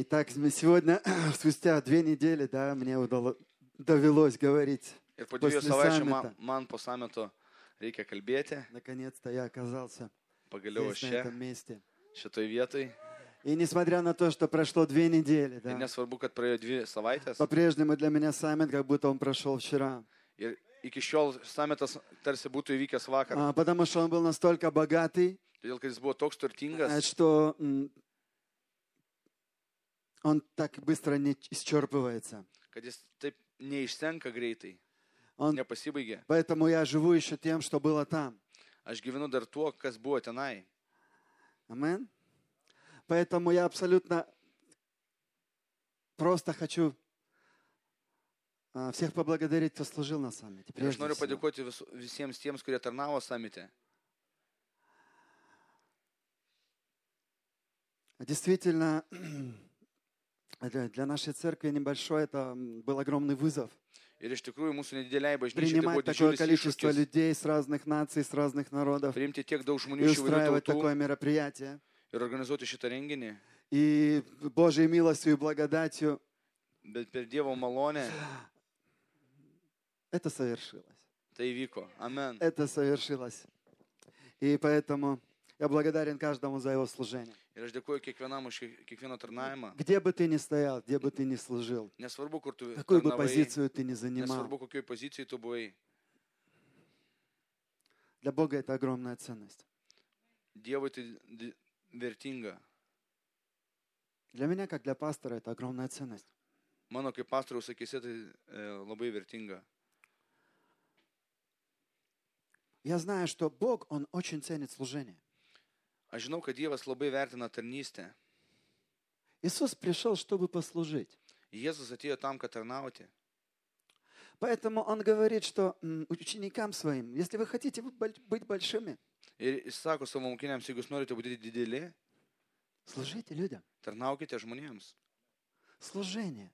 Итак, сегодня, спустя две недели, да, мне удалось, довелось говорить. Ir po dviejų После savaičių man, man po samito reikia kalbėti. Наконец-то я оказался Pagaliau aš čia, этом месте. šitoj vietoj. И несмотря на то, что прошло две недели, да, nesvarbu, kad praėjo dvi savaitės. по-прежнему для меня саммит, как будто он прошел вчера. Ir iki šiol samitas tarsi būtų įvykęs vakar. А, потому что он был настолько богатый, Todėl, kad jis buvo toks turtingas, что он так быстро не исчерпывается. Он, поэтому я живу еще тем, что было там. Aš gyvenu dar tuo, kas buvo tenai. Амен. Поэтому я абсолютно просто хочу а, всех поблагодарить, кто служил на саммите. Noriu всего. padėkoti vis, visiems tiems, kurie tarnavo samite. Действительно, для, нашей церкви небольшой это был огромный вызов. Ir iš tikrųjų mūsų nedideliai bažnyčiai tai buvo Принимать такое didžiulis количество iššūkis. людей с разных наций, с разных народов Priimti tiek daug žmonių iš įvairių устраивать tautų такое мероприятие. ir organizuoti šitą renginį. И Божьей милостью и благодатью Bet per Dievo malonę это совершилось. tai įvyko. Amen. Это совершилось. И поэтому я благодарен каждому за его служение. Ir aš dėkuoju kiekvienam už kiek- kiekvieną tarnavimą. Где бы ты ни стоял, где бы ты ни служил, Nesvarbu, kur tu какую бы tarnavai, позицию ты ни занимал, nesvarbu, kokioj pozicijai tu buvai. для Бога это огромная ценность. Dievui tai di- vertinga. Для меня, как для пастора, это огромная ценность. Mano kaip pastoriaus akise tai e, labai vertinga. Я знаю, что Бог, Он очень ценит служение. Aš žinau, kad Dievas labai vertina tarnystę. Иисус пришел, чтобы послужить. Jėzus atėjo tam, kad tarnauti. Поэтому Он говорит, что ученикам своим, если вы хотите быть боль- быть большими, Ir jis sako savo mokiniams, jeigu jūs norite būti dideli, служите людям. tarnaukite žmonėms. Служение.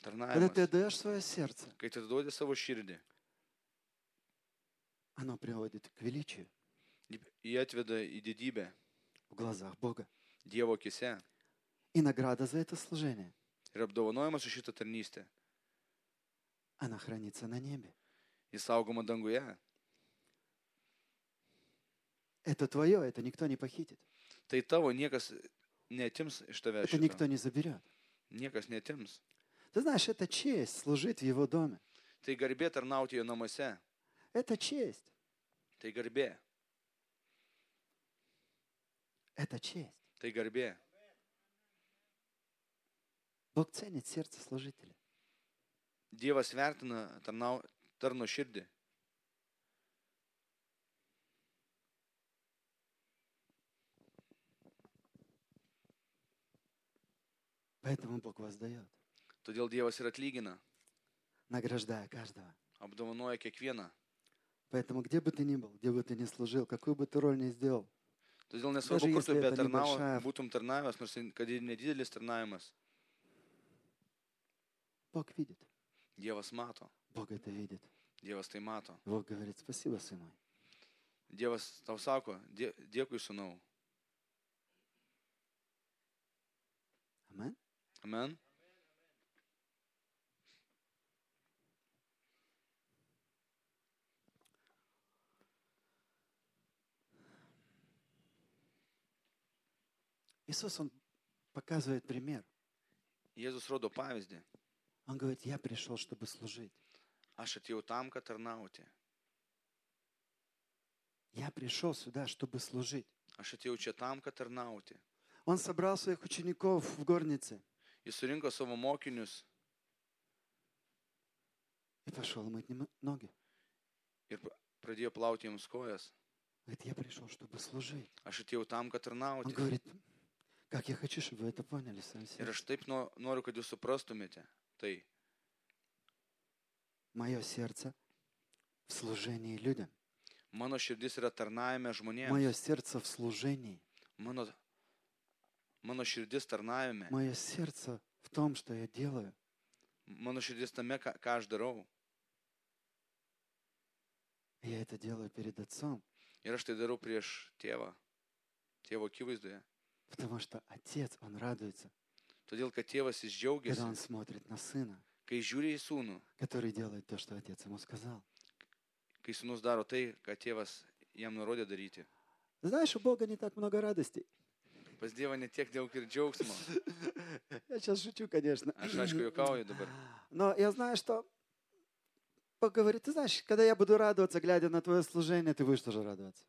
Когда ты Tarnavimas. отдаешь свое сердце, Kai tu duodi savo širdį, оно приводит к величию jį atveda į didybę в глазах Бога. Dievo akise. И награда за это служение, Ir apdovanojimas už šitą tarnystę. она хранится на небе. Jis saugoma danguje. Это твое, это никто не похитит. Tai tavo niekas netims iš tavęs. Это никто не заберет. Niekas netims. Ты знаешь, это честь служить в его доме. Tai garbė tarnauti jo namuose. Это честь. Tai garbė. Это честь. Tai garbė. Бог ценит сердце служителя. Dievas vertina tarnau, tarno širdį. Поэтому Бог воздает, Todėl Dievas ir atlygina. награждая каждого. Apdovanoja kiekvieną. Поэтому где бы ты ни был, где бы ты ни служил, какую бы ты роль ни сделал, Todėl nesvarbu, kur tu если это betarnavo, небольшая- būtum tarnavęs, nors ir- kad ir nedidelis tarnavimas. Бог видит. Dievas mato. Бог это видит. Dievas tai mato. Бог говорит, спасибо, сын мой. Dievas tau sako, "Dė- dėkui, sunau. Амен. Amen. Иисус, Он показывает пример. Jėzus rodo pavyzdį. Он говорит, я пришел, чтобы служить. Aš atėjau tam, kad tarnauti. Я пришел сюда, чтобы служить. Aš atėjau čia tam, kad tarnauti. Он собрал своих учеников в горнице Jis surinko savo mokinius и пошел мыть ноги. ir pa- pradėjo plauti jiems kojas. Говорит, я пришел, чтобы служить. Aš atėjau tam, kad Он tarnauti. говорит, как я хочу, чтобы вы это поняли своим Ir aš taip no- noriu, kad jūs suprastumėte. Tai Мое сердце в служении людям. mano širdis yra tarnavime žmonėms. Мое сердце в служении. Mano, mano širdis tarnavime. Мое сердце в том, что я делаю. Mano širdis tame, ką, ką aš darau. Я это делаю перед Отцом, Ir aš tai darau prieš tėvą. Tėvo akivaizdoje. Потому что Отец, Он радуется, Todėl, kad tėvas jis когда он смотрит на сына, kai žiūri į sūnų, который делает то, что отец ему сказал. kai sūnus daro tai, ką tėvas jam nurodė daryti. Знаешь, у Бога не так много радостей. Pas Dievą netiek daug ir džiaugsmo. Я сейчас шучу, конечно. Aš aišku juokauju dabar. Но я знаю, что Бог говорит, ты знаешь, когда я буду радоваться, глядя на твое служение, ты будешь тоже радоваться.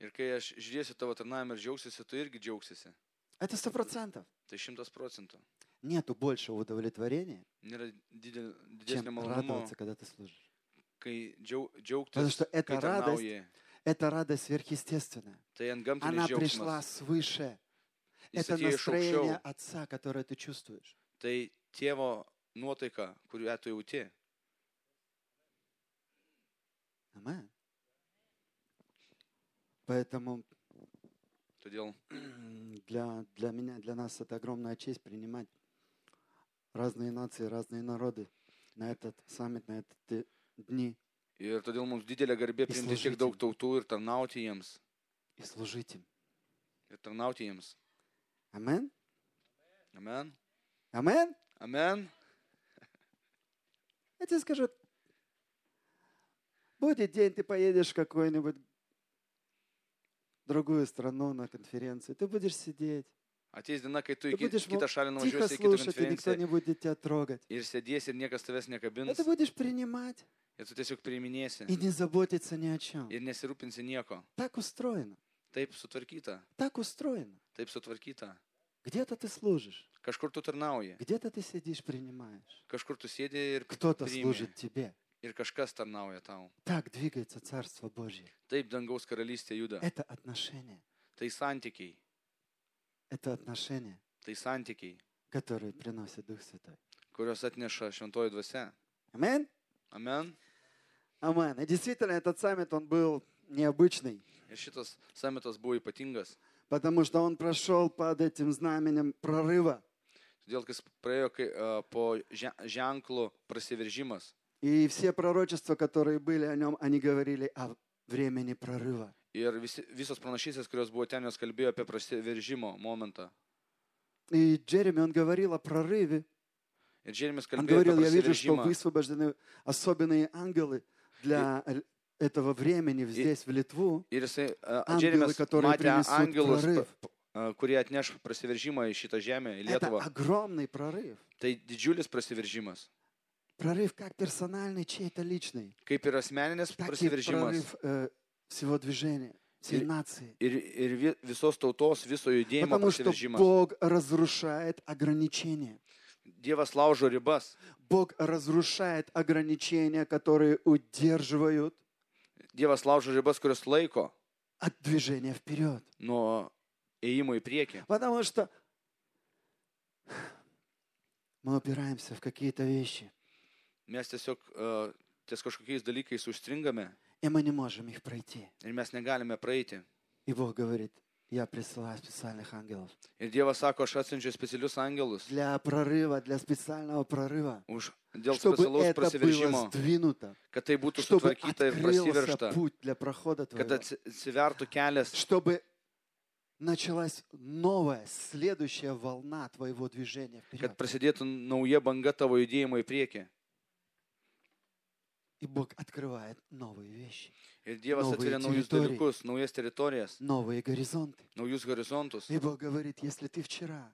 Ir kai aš žiūrėsiu tavo tarnavimą ir džiaugsiuosi, tu irgi džiaugsiesi. Это сто процентов. Tai šimtas procentų. Нету большего удовлетворения, Nėra didel, чем didesnio malonumo, радоваться, когда ты служишь. kai džiau, Потому džiaugtis, что эта kai радость, tarnauji. это радость сверхъестественная. Tai ant Она gamtinis пришла džiaugsmas. свыше. Jis Это atėjo iš настроение aukščiau. Отца, которое ты чувствуешь. Tai tėvo nuotaika, kurią tu jauti. Амен. Поэтому Todėl для, для меня, для нас это огромная честь принимать разные нации, разные народы на этот саммит, на эти дни Ir todėl mums didelė garbė priimti tiek daug tautų ir tarnauti jiems. и служить им. Ir tarnauti jiems. Амен? Amen. Амен? Amen. Я тебе скажу, будет день, ты поедешь в какую-нибудь другую страну на конференцию, ты будешь сидеть, Ateis diena, kai tu ты į ki- будешь kitą šalį тихо nuvažiuosi į kitą слушать, и никто konferenciją не будет тебя трогать. ir sėdėsi ir niekas tavęs nekabins. Но ты будешь принимать Ir tu tiesiog priiminėsi. и не заботиться ни о чем. Ir nesirūpinsi nieko. Так устроено. Taip sutvarkyta. Так устроено. Taip sutvarkyta. Где-то ты служишь, Kažkur tu tarnauji. где-то ты сидишь, принимаешь. Kažkur tu sėdi ir, Кто-то priimi. служит тебе. Ir kažkas tarnauja tau. Так двигается Царство Божье. Taip dangaus karalystė juda. Это отношения. Tai santykiai. Это отношения, Tai santykiai, которые приносит Дух Святой. kurios atneša šventoji dvasia. Амин? Amen. Амен. И действительно, этот саммит, он был необычный, Ir šitas samitas buvo ypatingas. потому что он прошел под этим знаменем прорыва. Todėl, kai jis praėjo kai, a, po že- ženklų prasiveržimas. И все пророчества, которые были о нем, они говорили о времени прорыва. Ir visi, visos pranašysės, kurios buvo ten, jos kalbėjo apie prasiveržimo momentą. И Джереми, он говорил о прорыве. Ir Džeremis Он kalbėjo говорил, apie я вижу, что prasiveržimą. высвобождены особенные ангелы для э, этого времени здесь, в Литву. Ir jisai, a, Ангелы, Džeremis которые matė принесут angelus, прорыв. p- a, kurie atneš prasiveržimą į šitą žemę, į Это Lietuvą. огромный прорыв. Tai didžiulis prasiveržimas. Прорыв как персональный, чей-то личный, Kaip ir asmeninis так prasiveržimas. прорыв э, всего движения, всей нации. Ir, ir vi- visos tautos, viso judėjimo Потому что. Бог разрушает ограничения. Dievas laužo ribas. Бог разрушает ограничения, которые удерживают Dievas laužo ribas, kurios laiko от движения вперед. nuo ėjimo į priekį. Потому что мы упираемся в какие-то вещи, Mes tiesiog uh, ties kažkokiais dalykais užstringame и мы не можем их пройти. ir mes negalime praeiti. И Бог говорит, я присылаю специальных ангелов Ir Dievas sako, aš atsiunčiu specialius angelus для прорыва, для специального прорыва, už, dėl чтобы specialaus это было prasiveržimo, сдвинуто, kad tai būtų чтобы sutvarkyta ir открылся prasiveršta, путь для прохода kad твоего, atsi- atsivertų kelias, чтобы началась новая, следующая волна твоего движения kad вперед. prasidėtų nauja banga tavo judėjimo į priekį. И Бог открывает новые вещи, Ir Dievas atveria naujus dalykus, naujas teritorijas, новые горизонты. naujus horizontus. И Бог говорит, если ты вчера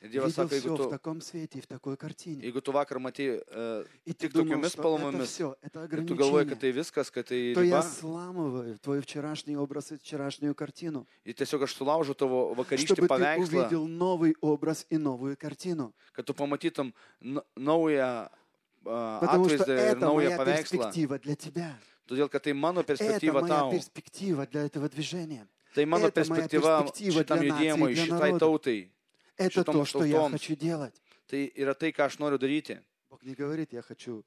Ir Dievas sako, jeigu все в tu, таком свете в такой картине, jeigu tu vakar matei uh, и tik думал, tokiomis spalvomis, ir tu galvoji, kad tai viskas, kad tai то я riba, сламываю твой вчерашний образ и вчерашнюю картину, ir tiesiog aš sulaužu tavo vakarykštį чтобы ты paveikslą, увидел новый образ и новую картину. kad tu pamatytum n- naują uh, Потому что atvaizdą ir это naują моя paveikslą. перспектива для тебя. Todėl, kad tai mano Это perspektyva моя tau. перспектива для этого движения. Tai mano это моя perspektyva perspektyva šitam для нации, judėjimui, для šitai народа. tautai. Это Šitoms то, что я tautoms. хочу делать. Tai yra tai, ką aš noriu daryti. Бог не говорит, я хочу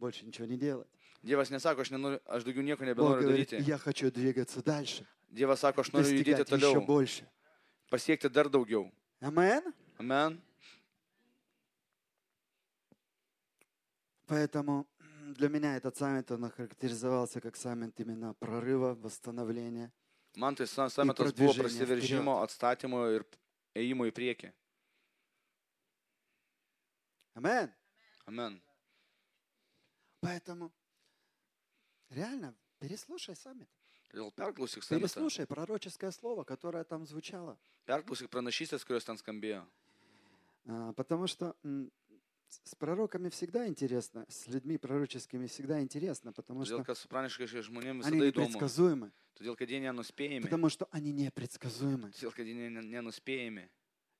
больше ничего не делать. Dievas nesako, aš, nenoriu, aš daugiau nieko Бог nebenoriu говорит, daryti. я хочу двигаться дальше, Dievas sako, aš noriu judėti достигать еще toliau, больше. pasiekti dar daugiau. Амен? Amen. Поэтому для меня этот саммит, он охарактеризовался как саммит именно прорыва, восстановления. Man tai sa- samitas buvo prasiveržimo, atstatymo ir ėjimo į priekį. Амен. Amen. Поэтому реально переслушай саммит. Todėl perklausyk samitą. Переслушай пророческое слово, которое там звучало. Perklausyk pranašystės, kurios ten skambėjo. Потому что с пророками всегда интересно, с людьми пророческими всегда интересно, потому что они непредсказуемы, потому что они непредсказуемы.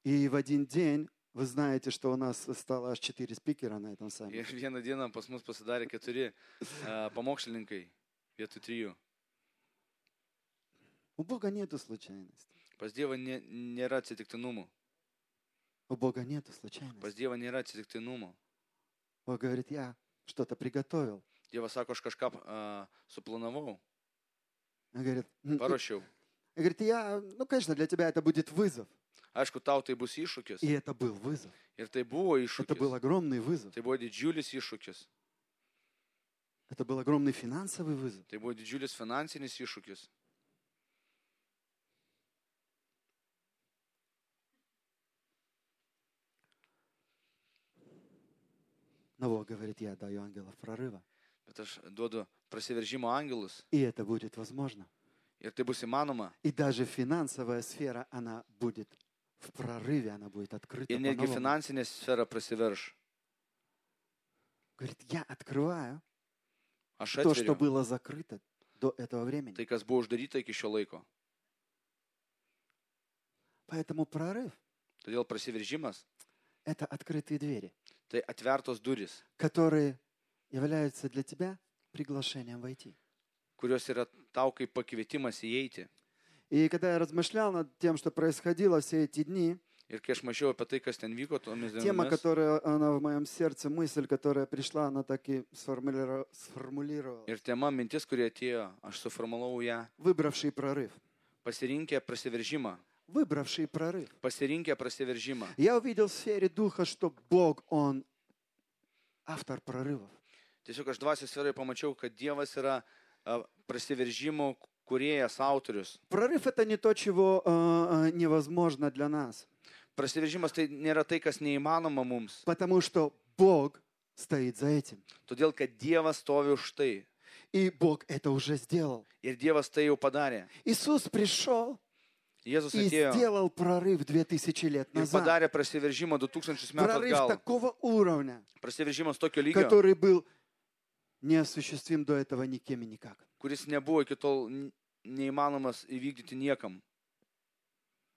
И в один день вы знаете, что у нас стало аж четыре спикера на этом Ir саммите. vieną dieną pas mus pasidarė keturi uh, pamokslininkai vietoj trijų. У Бога нету случайностей. Pas Dievą nė, nėra atsitiktinumų. У Бога нету Pas случайностей. Dievą nėra atsitiktinumų. Бог говорит, я что-то приготовил. Dievas sako, aš kažką suplanavau, Он говорит, «М, paruošiau. и говорит, я, ну, конечно, для тебя это будет вызов. Aišku, tau tai bus iššūkis. И это был вызов. Ir tai buvo Это был iššūkis. огромный вызов. Tai buvo didžiulis iššūkis. Это был огромный финансовый вызов. Tai buvo didžiulis finansinis iššūkis. Но Бог говорит, я даю ангелов прорыва. Bet aš duodu prasiveržimo angelus. И это будет возможно. Ir tai bus įmanoma. И даже финансовая сфера, она будет в прорыве, она будет открыта. Ir netgi finansinė sfera prasiverš. Говорит, я открываю Aš то, что было закрыто до этого времени. tai, kas buvo uždaryta iki šio laiko. Поэтому прорыв Todėl prasiveržimas – это открытые двери, tai atvertos duris, которые являются для тебя приглашением войти. kurios yra tau kaip pakvietimas įeiti. И когда я размышлял над тем, что происходило все эти дни, Ir kai aš mačiau apie tai, kas ten vyko tomis тема, dienomis, которая она в моем сердце, мысль, которая пришла, она так и сформулировала, сформулировала. ir tema mintis, kurie atėjo, aš suformulavau ją, Выбравший прорыв. pasirinkę prasiveržimą. Выбравший прорыв. Pasirinkę prasiveržimą. Я увидел в сфере духа, что Бог, Он автор прорывов. Tiesiog aš dvasios sferai pamačiau, kad Dievas yra a, prasiveržimų kuriejas, autorius. Прорыв это не то, чего э, э, невозможно для нас, Prasiveržimas tai nėra tai, kas neįmanoma mums. потому что Бог стоит за этим. Todėl, kad Dievas stovi už tai. И Бог это уже сделал. Ir Dievas tai jau padarė. Иисус пришел Jėzus и atėjo сделал прорыв 2000 лет ir назад. padarė prasiveržimą 2000 metų Прорыв atgal. такого уровня, Prasiveržimas tokio lygio, который был неосуществим до этого никем и никак. kuris nebuvo iki tol n- neįmanomas įvykdyti niekam.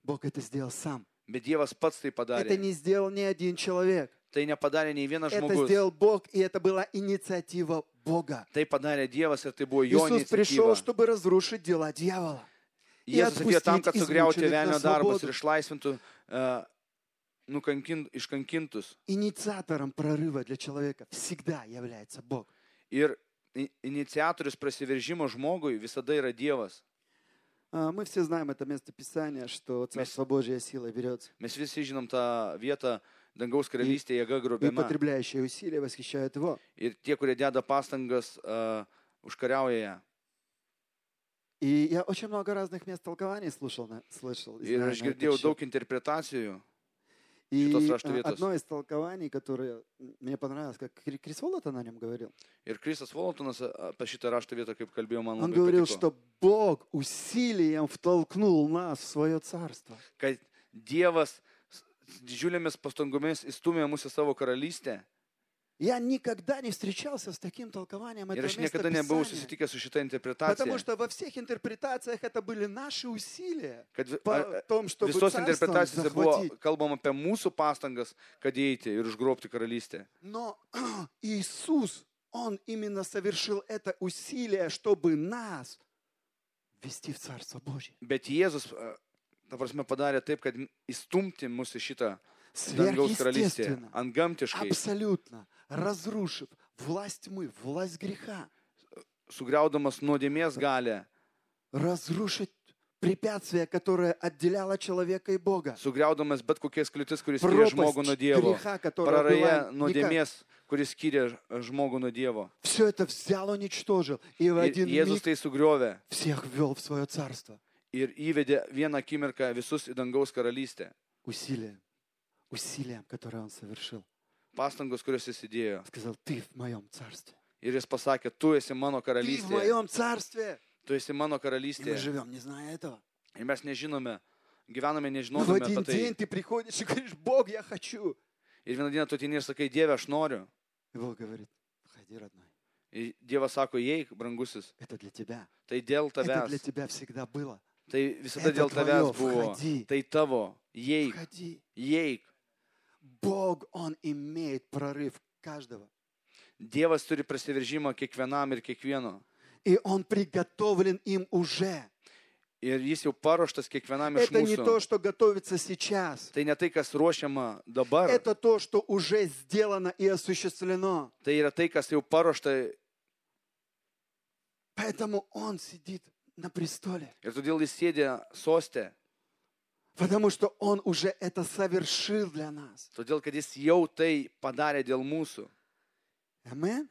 Бог это сделал сам. Bet Dievas pats tai Это padarė. не сделал ни один человек. Tai nepadarė nei vienas Это žmogus. сделал Бог, и это была инициатива Бога. Tai padarė Dievas ir tai buvo jo Иисус пришел, чтобы разрушить дела дьявола. Jėzus atėjo tam, kad sugriauti na velnio darbus ir išlaisvintų uh, iškankintus. Инициатором прорыва для человека всегда является Бог. Ir iniciatorius prasiveržimo žmogui visada yra Dievas. А, Мы все знаем это место Писания, что Царство Божье берется. Dangaus karalystėje jėga И grobiama. потребляющие усилия восхищают Его. Ir tie, kurie deda pastangas, uh, užkariauja ją. И я очень много разных мест толкований слушал, на- слышал. и Ir знаю aš на этот girdėjau счет. daug interpretacijų. И šitos rašto а, vietos. одно из толкований, которое м, мне понравилось, как Кри- Крис Волотон о нем говорил, Ir Kristas Voltonas apie šitą rašto vietą, kaip kalbėjo man он labai говорил, patiko, что Бог усилием втолкнул нас в свое царство. kad Dievas s- didžiulėmis pastangomis įstumė mūsų į savo karalystę. Я никогда не встречался с таким толкованием этого места niekada nebuvau Писания. susitikęs su šitą Потому что во всех интерпретациях это были наши усилия Kad vi- по a- том, чтобы visos царство interpretacijose buvo захватить. kalbama apie mūsų pastangas, kad įeiti ir užgrobti karalystę. Но Иисус, Он именно совершил это усилие, чтобы нас ввести в Царство Божье. Bet Jėzus, a, ta prasme, padarė taip, kad įstumti į šitą karalystę Сверхъестественно, абсолютно разрушив власть тьмы, власть греха, sugriaudamas nuodėmės galę, разрушить препятствие, которое отделяло человека и Бога. sugriaudamas bet kokias kliūtis, kuris skiria žmogų nuo Пропасть Dievo, греха, которая praraja была nuodėmės, kuris skiria ž- žmogų nuo Dievo. Все это взял, уничтожил. И в Ir один Jėzus tai sugriovė всех ввел в свое царство. ir įvedė vieną akimirką visus į dangaus karalystę. Усилием, усилием, которое он совершил. pastangos, kurias jis įdėjo. Сказал, ты в моем царстве. Ir jis pasakė, tu esi mano Ты в моем царстве. Tu esi mano И мы живем, не зная этого. Ir mes nežinome, gyvename в nežinodami один apie tai. день ты приходишь и говоришь, Бог, я хочу. Ir vieną dieną tu ateini ir sakai, Dieve, aš noriu. И Бог говорит, входи, родной. Ir Dievas sako, įeik, brangusis. Это для тебя. Tai dėl Это для tavęs. тебя всегда было. Tai visada Это dėl твое, tavęs buvo. входи. Tai tavo. Įeik, Входи. įeik. Бог, Он имеет прорыв каждого. Dievas turi prasiveržimą kiekvienam ir kiekvieno. И Он приготовлен им уже. Ir jis jau paruoštas kiekvienam iš Это не то, что готовится сейчас. Tai ne tai, kas ruošiama dabar. Это то, что уже сделано и осуществлено. Tai yra tai, kas jau paruošta. Поэтому Он сидит на престоле. Ir todėl jis sėdė sostė. Потому что Он уже это совершил для нас. Todėl, kad jis jau tai padarė dėl mūsų. Амин.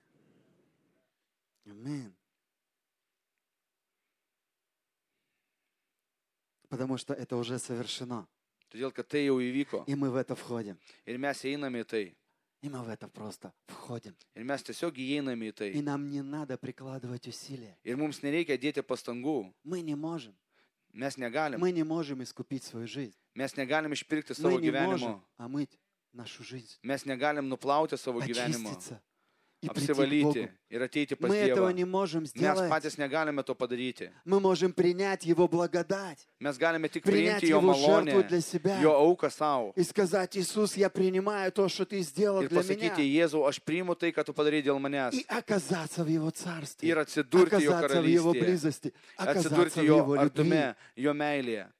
Потому что это уже совершено. Todėl, kad tai jau įvyko. И мы в это входим. Ir mes einame į tai. И мы в это просто входим. Ir mes tiesiog įeiname į tai. И нам не надо прикладывать усилия. Ir mums nereikia dėti pastangų. Мы не можем. Mes negalim. Мы не можем искупить свою жизнь. Mes negalim išpirkti Мы savo не gyvenimo. можем омыть нашу жизнь. Mes negalim nuplauti savo gyvenimo. Очиститься и прийти к Богу. Apsivalyti ir ateiti pas Мы этого Dievą. не можем Mes сделать. patys negalime to padaryti. Мы можем принять Его благодать, Mes galime tik принять priimti jo Его жертву malonę, для себя jo auką savo. и сказать, Иисус, я принимаю то, что Ты сделал Ir для pasakyti, меня, Jėzau, aš priimu tai, ką tu padarai dėl manęs. и оказаться в Его царстве, Ir atsidurti jo оказаться в Его karalystėje. близости, оказаться Atsidurti в jo Его любви. artume, jo meilėje.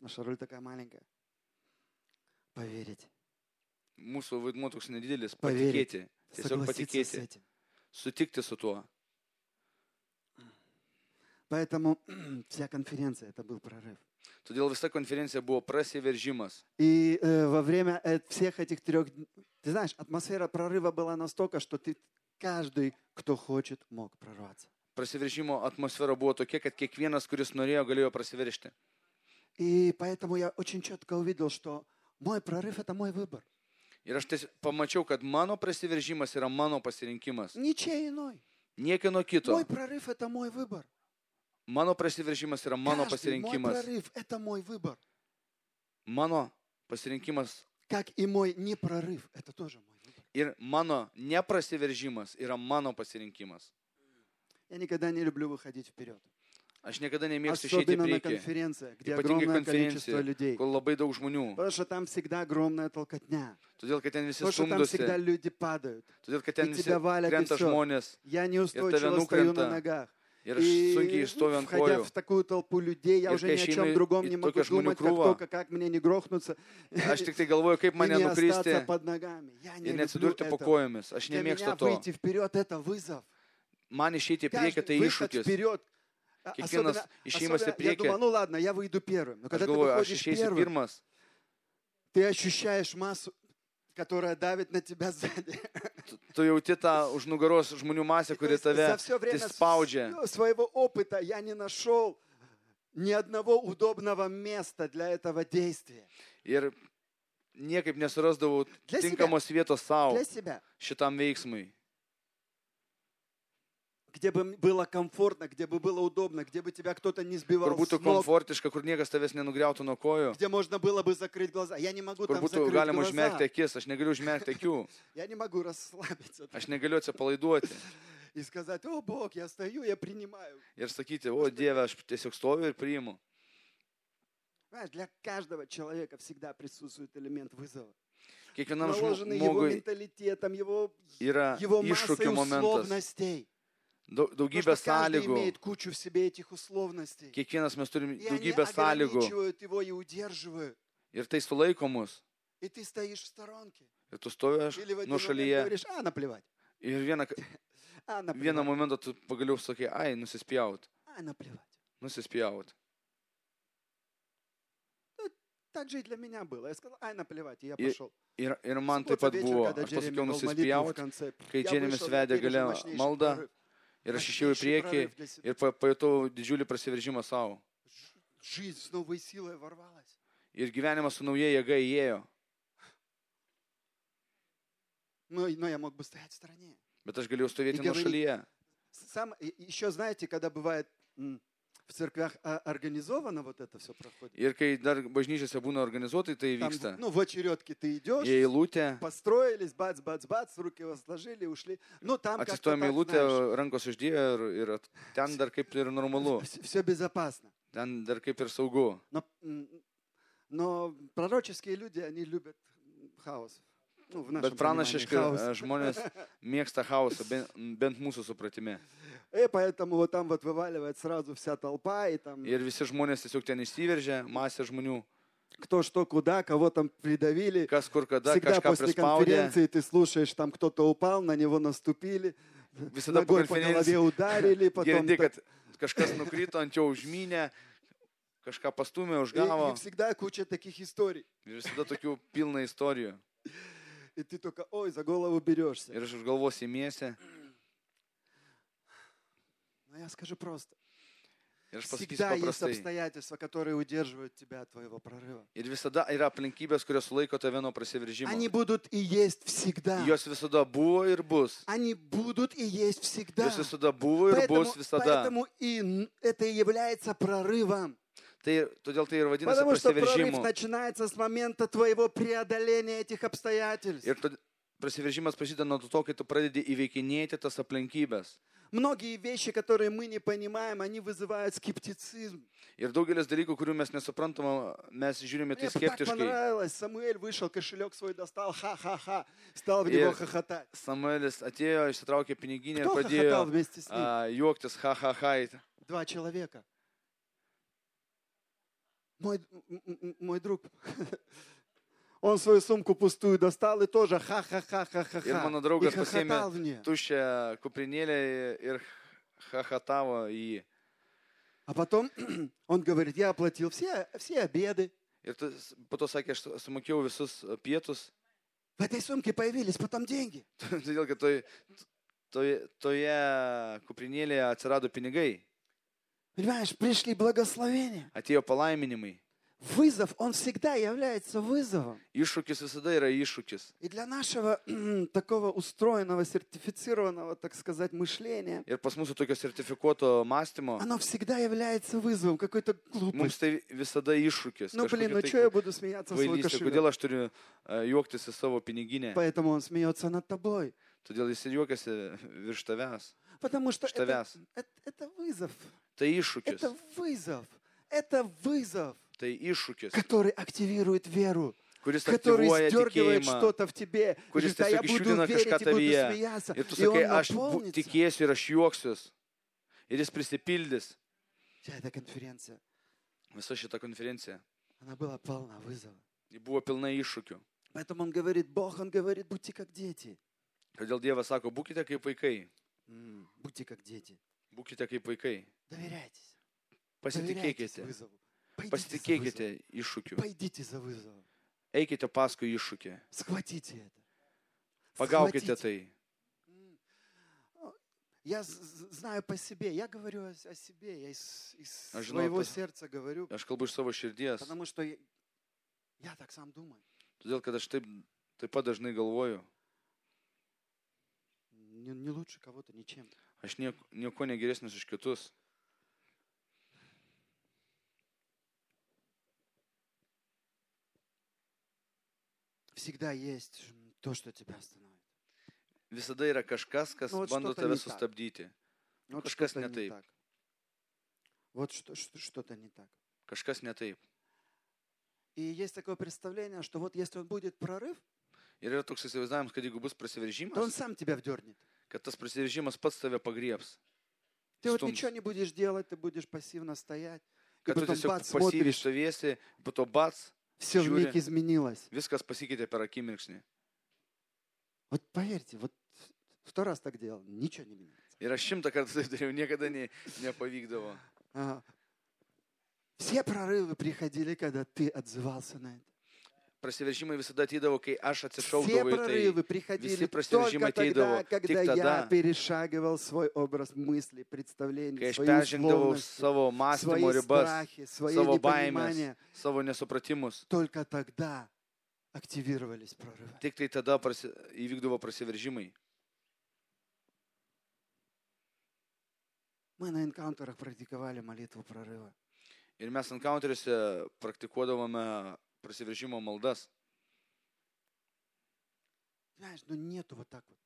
Наша роль такая маленькая. Поверить, Mūsų vaidmuo toks nedidelis. Patikėti. Tiesiog patikėti. Sutikti su tuo. Поэтому вся конференция, это был прорыв. Todėl visa konferencija buvo prasiveržimas. И э, во время э, всех этих трех... Ты знаешь, атмосфера прорыва была настолько, что ты каждый, кто хочет, мог прорваться. Prasiveržimo atmosfera buvo tokia, kad kiekvienas, kuris norėjo, galėjo prasiveršti. И поэтому я очень четко увидел, что мой прорыв – это мой выбор. Ir aš ties, pamačiau, kad mano prasiveržimas yra mano pasirinkimas. Ничей иной. Niekieno kito. Мой прорыв – это мой выбор. Mano prasiveržimas yra mano Каждый мой pasirinkimas. прорыв – это мой выбор. Mano pasirinkimas Как и мой непрорыв – это тоже мой выбор. ir mano neprasiveržimas yra mano pasirinkimas. Я никогда не люблю выходить вперед. Aš niekada nemėgstu išeiti į priekį, где Ypatingai огромное количество людей. kur labai daug žmonių. Потому что там всегда огромная толкотня. Todėl, kad ten visi Потому что там всегда stumdosi, люди падают. todėl, kad ten И visi тебя валят, и žmonės Я неустойчиво tave стою на ногах. ir aš И sunkiai ant входя kojų. в такую толпу людей, я уже ни о aš чем einu другом į не могу žmonių думать, как только как мне не грохнуться Aš tik tai galvoju, kaip и mane не остаться nukristi под ногами. Я не ir люблю neatsidurti po этого. kojomis. Aš Для nemėgstu меня to. выйти вперед – это вызов. Man išeiti į priekį Каждый tai выход iššūkis. вперед. а, Kiekvienas Особенно, išėjimas į особенно я priekį. думаю, ну ладно, я выйду первым. Но Aš когда ты galvoju, aš выходишь išeisiu первым, pirmas. ты ощущаешь массу, которая давит на тебя сзади. Tu- Tu jauti tą už nugaros žmonių masę, И то kuri есть tave за все время tis spaudžia. с- своего опыта я не нашел ни одного удобного места для этого действия. Ir niekaip nesurasdavau Для себя. tinkamos vietos savo Для себя. šitam veiksmui. Где бы было комфортно, где бы было удобно, где бы тебя кто-то не сбивал Kur būtų komfortiška, kur niekas tavęs nenugriautų nuo kojų. где можно было бы закрыть глаза. Я не могу Kur там būtų закрыть galima глаза. užmerkti akis. Aš negaliu užmerkti akių. Я не могу расслабиться Aš negaliu atsipalaiduoti. и сказать, о Бог, я стою, я принимаю. Ir sakyti, o Dieve, aš tiesiog stoviu ir priimu. Понимаешь, для каждого человека всегда присутствует элемент вызова. Kiekvienam Наложенный его žmogui менталитетом, его, yra его массой iššūkio momentas. условностей. Dau- Потому Daugybė что каждый sąlygų. имеет кучу в себе этих условностей. Kiekvienas mes turim И они daugybę sąlygų. ограничивают его и удерживают. Ir tai sulaiko mus. И ты стоишь в сторонке. Ir tu stovi aš Или в один nuo момент šalyje. говоришь, а, наплевать. Ir vieną, А, наплевать. vieną momentą tu pagaliau sakai, ai, nusispjaut. А, наплевать. Nusispjaut. Так же и для меня было. Я сказал, ай, наплевать, и я И пошел. Ir, ir man taip Суббота pat вечер, buvo. когда Aš Джереми pasakiau вел молитву в nusispjaut, конце. kai Я Džeremis вышел, я vedė пережил gale мощнейший maldą прорыв. ir aš išėjau į Мощнейший priekį прорыв для себя. ir pa- pajutau didžiulį prasiveržimą savo. Жизнь с новой силой ворвалась. Ir gyvenimas su nauja jėga įėjo. Но, но я мог бы стоять в стороне. Bet aš galėjau stovėti Ir nuo говори- šalyje. Сам, и- еще знаете, когда бывает м, в церквях а, организовано вот это все проходит. Ir kai dar bažnyčiose būna organizuotai, tai Там, vyksta. ну, в очередке ты идешь, Į eilutę, построились, бац, бац, бац, руки вас сложили, ушли. Ну, там как-то atsistojame į так, eilutę, знаешь, rankos uždėjo ir, ir at- ten dar kaip ir normalu. все безопасно. Ten dar kaip ir saugu. Но, м, но пророческие люди, они любят хаос. Ну, в нашем Bet хаос. e, žmonės mėgsta chaosą, bent, bent mūsų supratime. И поэтому вот там вот вываливает сразу вся толпа, и там Ir visi žmonės tiesiog ten įsiveržia, masė žmonių, кто что куда, кого там придавили. kas kur kada Всегда после конференции ты слушаешь, там кто-то упал, на него наступили, Visada po ногой по голове konferencijos ударили, потом... girdi, так- kad kažkas nukrito ant jo užmynę, kažką pastumė, И, и всегда куча таких историй. Ir visada tokių pilna istorijų. И ты только, ой, за голову берешься. Ir už galvos įmėsi. Но я скажу просто. Ir aš pasakysiu Всегда есть paprastai. обстоятельства, которые удерживают тебя от твоего прорыва. Ir visada yra aplinkybės, kurios sulaiko tave nuo prasiveržimo. Они будут и есть всегда. Jos visada buvo ir bus. Они будут и есть всегда. Jos visada buvo ir Поэтому, bus visada. поэтому и н- это и является прорывом. Tai, todėl tai ir vadinasi Потому что прорыв prasiveržimu. начинается с момента твоего преодоления этих обстоятельств. Ir tod- prasiveržimas prasideda nuo to, kai tu pradedi įveikinėti tas aplinkybės. Многие вещи, которые мы не понимаем, они вызывают скептицизм. Ir daugelis dalykų, kurių mes nesuprantam, mes žiūrime tai Мне бы так skeptiškai. понравилось. Самуэль вышел, кошелек свой достал, ха-ха-ха, стал в Ir- него хохотать. Samuelis atėjo, išsitraukė piniginę ir Кто pradėjo хохотал вместе с ним? a, juoktis, ha, ha, ha. Два человека. Мой, м- м- м- мой друг, он свою сумку пустую достал и тоже ха-ха-ха-ха-ха. Ir mano И draugas хохотал pasiėmė в нее. tuščią kuprinėlę ir į jį. А потом он говорит, я оплатил все, все обеды. Ir tas, po to sakė, aš su- sumokėjau visus pietus, В этой сумке появились потом деньги. todėl kad toje, toje, toje kuprinėlėje atsirado pinigai, Понимаешь, пришли благословения. atėjo palaiminimai. Вызов, он всегда является вызовом. Iššūkis visada yra iššūkis. И для нашего такого устроенного, сертифицированного, так сказать, мышления, Ir pas mūsų tokio sertifikuoto mąstymo, оно всегда является вызовом, какой-то mums глупость. tai visada iššūkis. Ну, блин, ну что я буду смеяться в свой Kvailystė, кошелек? kodėl aš turiu a, juoktis į savo piniginę. Поэтому он смеется над тобой. Todėl jis juokiasi virš tavęs. Потому что это, это, это вызов. Tai iššūkis. Это вызов. Это вызов, Tai iššūkis, который активирует веру. kuris который сдергивает что-то в тебе. И kuris говорит, а я буду верить и буду смеяться. Ir tu И sakai, aš tikėsiu ir aš juoksiuos. Ir jis prisipildys. Вся эта конференция, Visa šita konferencija. она была полна вызова. Ji buvo pilna iššūkių. Поэтому он говорит, Бог, он говорит, будьте как дети. Todėl Dievas sako, būkite kaip vaikai. М, Будьте как дети. Būkite kaip vaikai. Доверяйтесь. Доверяйтесь Pasitikėkite. вызову. Пойдите за. Pasitikėkite iššūkiu. Вызовом. Eikite paskui iššūkį. Схватите это. Pagaukite Схватите. tai. Я знаю по себе, я говорю о, о себе, я из, из А жена своего то- сердца говорю, Aš kalbu iš savo širdies. потому что я, я так сам думаю. Todėl, kad aš taip, taip pat dažnai galvoju. Не, не лучше кого-то ничем. Aš nieko, nieko negeresnis už kitus. Всегда есть м, то, что тебя остановит. Visada yra kažkas, kas Nu, vat bando tave не sustabdyti. Вот kažkas не не taip. Вот что, что, что-то не так. Kažkas ne taip. И есть такое представление, что вот если он будет прорыв, Ir yra toks įsivaizdavimas, kad jeigu bus то он сам тебя вдернет. Kad tas prasiveržimas pats tave pagrieps. Ты вот ничего не будешь делать, ты будешь пассивно стоять. И Kad tu tiesiog pasyviai stovėsi, po to bats, все žiūri. вмиг изменилось. viskas pasikeitė per akimirksnį. Вот поверьте, вот сто раз так делал, ничего не меняется. Ir aš šimtą kartų taip dariau, niekada ne, nepavykdavo. Все прорывы приходили, когда ты отзывался на это. prasiveržimai visada ateidavo, kai aš Все atsišaukdavau į tai. прорывы приходили Виси только просвержимы тогда, отъедало. когда Тик я тогда. перешагивал свой образ мысли, Kai представлений, aš свои peržengdavau условности, savo свои mąstymo ribas, страхи, свои savo непонимания. baimės, savo nesupratimus. Только тогда активировались прорывы. Tik tai tada prasi, įvykdavo prasiveržimai. Мы на энкаунтерах практиковали молитву прорыва. Ir mes encounteriuose praktikuodavome prasiveržimo maldas. Знаешь, ну нету вот так вот.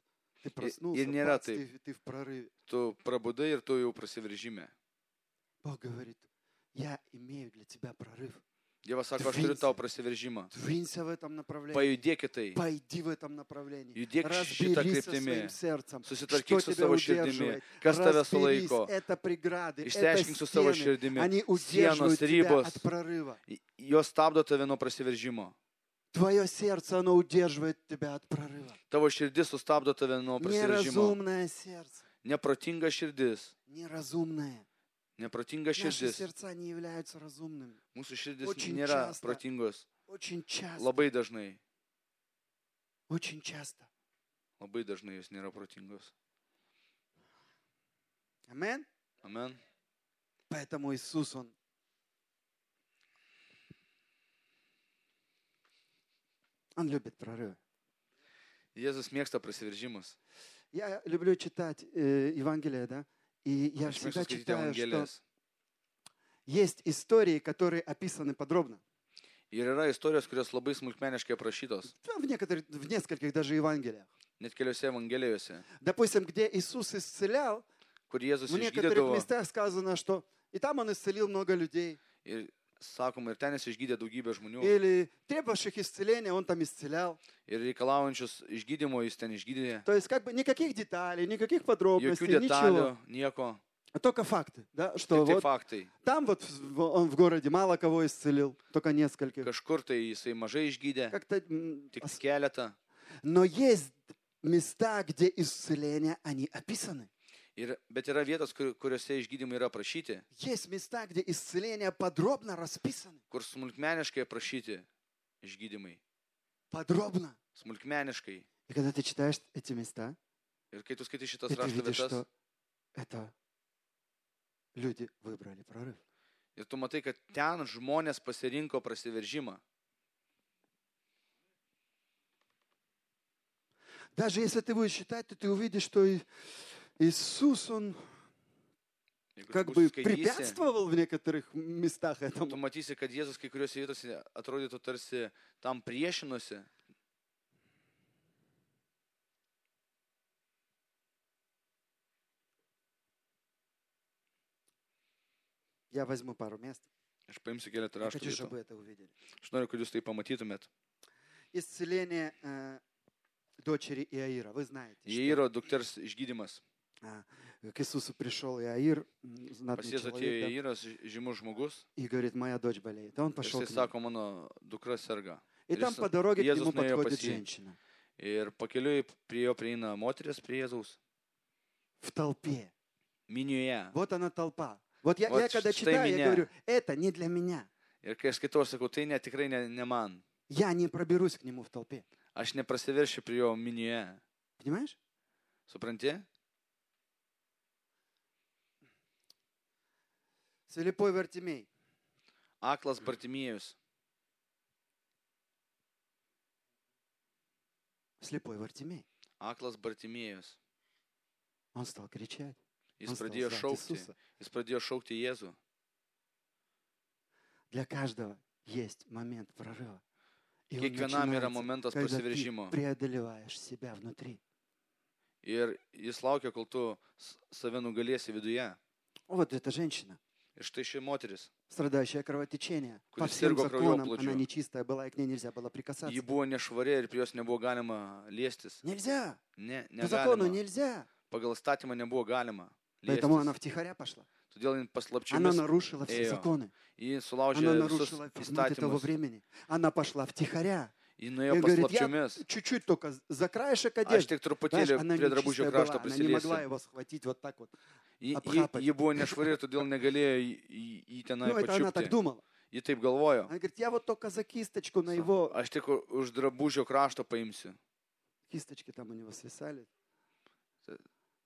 Ты проснулся, и не бац, рад ты, ты в прорыве. Tu prabudai ir tu jau prasiveržime. Бог говорит, я имею для тебя прорыв. Sako, aš turiu tau prasiveržimą. Двинься в этом направлении. Į tai. Пойди в этом направлении. Разберись со своим сердцем. Что тебя удерживает? Разберись. Это преграды, это стены. Они удерживают тебя от прорыва. Твое сердце, оно удерживает тебя от прорыва. Tavo širdis sustabdo tave nuo prasiveržimo. Неразумное сердце. Neprotinga širdis. Неразумное. Наши сердца не являются разумными. Очень часто. Очень часто. Labai dažnai. Очень часто. Labai dažnai jos nėra protingos. Амен. Amen. Поэтому Иисус, Он Он любит прорывы. Jėzus mėgsta prasiveržimus. Я люблю читать э, Евангелие, да, и я Aš всегда читаю, что есть истории, которые описаны подробно. Ir yra istorijos, kurios labai smulkmeniškai aprašytos. В, некоторых, в нескольких даже Евангелиях. Net keliose Evangelijose, Допустим, где Иисус исцелял, kur Jėzus в некоторых išgydydavo. местах сказано, что и там Он исцелил много людей. Ir sakoma, ir ten jis išgydė daugybę žmonių. Или требовавших исцеления Он там исцелял. Ir reikalaujančius išgydymo jis ten išgydė. То есть как бы никаких деталей, никаких Jokių подробностей, detalių, ничего. nieko. А Только факты, да, что Tik tai вот faktai. там вот в- он в городе мало кого исцелил, только нескольких. Kažkur tai jisai mažai išgydė, Как-то, м, tik ос- keletą. Но есть места, где исцеления, они описаны. Ir, bet yra vietos, kur, kuriuose išgydymai yra aprašyti, Есть места, где исцеления подробно расписаны. kur smulkmeniškai aprašyti išgydymai. Подробно. Smulkmeniškai. И когда ты читаешь эти места, Ir kai tu skaitai šitas и ты rašto видишь, vietas, что это люди выбрали прорыв. ir tu matai, kad ten žmonės pasirinko prasiveržimą. Даже если ты будешь читать, то ты увидишь, что и- Иисус, Он как бы препятствовал в некоторых местах tu этому. matysi, kad Jėzus kai kuriuose vietose atrodytų tarsi tam priešinosi. Я возьму пару мест. Aš paimsiu keletą Я raštų. хочу, чтобы это увидели. Aš noriu, kad jūs tai pamatytumėt. Исцеление э, дочери Иаира. Вы знаете, что, Jėiro dukters išgydymas. А, к Иисусу пришел Иаир, знатный человек, да, žymus žmogus. и говорит, моя дочь болеет. А он пошел к serga. И там по дороге к нему подходит женщина Ir pakeliui prie jo prieina moteris prie Jėzaus. в толпе. Minioje. Вот она толпа. Вот я, Вот я когда читаю, я меня. говорю, это не для меня. Ir kai skaitau, sakau, tai ne, tikrai ne, ne man. Я не проберусь к нему в толпе. Aš neprasiveršiu prie jo minioje. Понимаешь? Supranti? Слепой Вартимей. Aklas Bartimėjus. Слепой Вартимей. Aklas Bartimėjus. Он стал кричать. Он звать šaukti. Иисуса. Jis pradėjo šaukti Jėzų. Для каждого есть момент прорыва. И он Kiekvienam yra начинается, momentas когда ты prasiveržimo. преодолеваешь себя внутри. Ir jis laukia, kol tu s- save nugalėsi viduje. Вот эта женщина, Ir štai ši moteris. страдающая кровотечением. По всем законам она нечистая была, и к ней нельзя было прикасаться. Nešvari ir prie jos nebuvo liestis. Нельзя. Ne, По закону нельзя. Pagal statymą nebuvo galima. Поэтому она втихаря пошла. Она нарушила все законы. Ji Она нарушила этого įstatymus. времени. Она пошла втихаря. Ji И nuėjo говорит, я paslapčiomis. чуть-чуть только за краешек Aš одежды. tik Знаешь, truputėlį она prie drabužio нечистая krašto была, она не могла prisiliesiu. его схватить вот так вот. Ji, ji, apkapati. ji buvo nešvari ir todėl negalėjo jį, jį, jį tenai Ну, это она так pačiupti. думала. Ji taip galvojo. Она говорит, я вот только за кисточку на его... Aš tik už drabužio krašto paimsiu. Кисточки там у него свисали Т-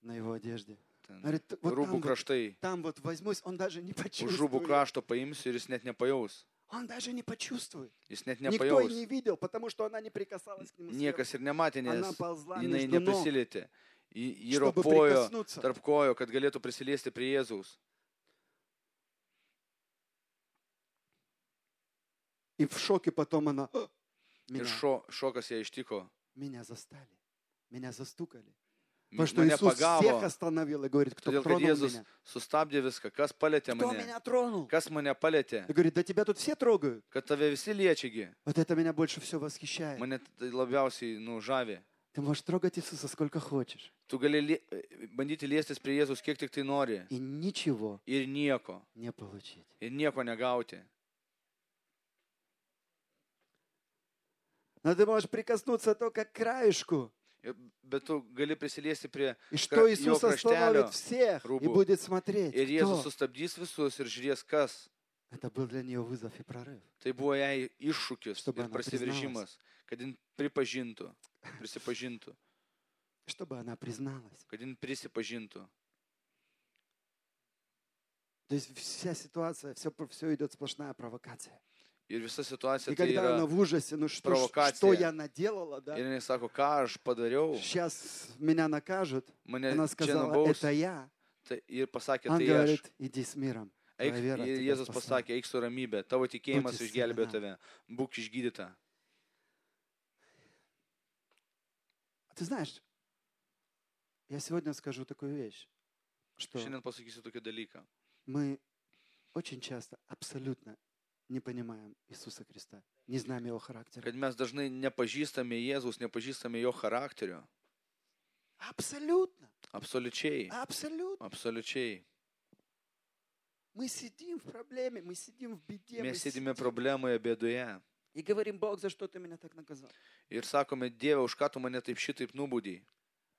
на его одежде. Ten, Говорит, вот там rūbų вот, kraštai. там вот возьмусь, он даже не Už rūbų почувствует. krašto paimsiu ir jis net nepajaus. Он даже не почувствует. Jis net Никто и не видел, потому что она не прикасалась к нему. Niekas ir nematė, Она nes ползла jinai между ног, neprisilietė. Ji ji чтобы ropojo прикоснуться. tarp kojo, kad galėtų prisiliesti prie Jėzaus. И в шоке потом она... «А, Ir Меня, šo, šokas ją ištiko. меня застали, меня застукали. Потому что Иисус всех pagavo, остановил и говорит, кто todėl тронул Jėzus меня? sustabdė viską. Kas palėtė Кто mane? меня тронул? Kas mane palėtė? И говорит, да тебя тут все трогают. Kad tave visi liečiagi. Вот это меня больше всего восхищает. Mane labiausiai nužavė. Ты можешь трогать Иисуса сколько хочешь. Tu gali lie- bandyti liestis prie Jėzus kiek tik tai nori. И ничего Ir nieko. не получить. Ir nieko negauti. Но ты можешь прикоснуться только к краешку. Bet tu gali prisiliesti prie... И Кра- Иисус его остановит всех и рубу. будет смотреть. Ir Jėzus sustabdys visus ir žiūrės, kas. Это был для нее вызов и прорыв. Tai buvo jai iššūkis Чтобы ir она prasiveržimas, kad jin pripažintų, prisipažintų, Чтобы она призналась. kad jin prisipažintų. То есть вся ситуация, все, все идет сплошная провокация. Ir visa situacija И tai когда yra. она в ужасе, ну что, провокация. что я наделала, да? Ir sako, ką aš padariau, Сейчас меня накажут. mane Она сказала, nubaus. это я. Tai, ir pasakė, Он tai aš. говорит, иди с миром. Eik, вера ir Jėzus pasakė, eik su ramybė, tavo tikėjimas išgelbėjo tave, būk išgydyta. А Ты знаешь, я сегодня скажу такую вещь, что Šiandien pasakysiu tokį dalyką. мы очень часто абсолютно не понимаем Иисуса Христа, не знаем Его характера. Kad mes dažnai nepažįstame Jėzaus, nepažįstame jo charakterio. Абсолютно, Absoliučiai. абсолютно. Absoliučiai. Мы сидим в проблеме, мы сидим в беде, мы Mes sėdime problemoje, bėdoje. и говорим, Бог, за что ты меня так наказал? Ir sakome, Dieve, už ką tu mane taip šitaip nubūdėjai.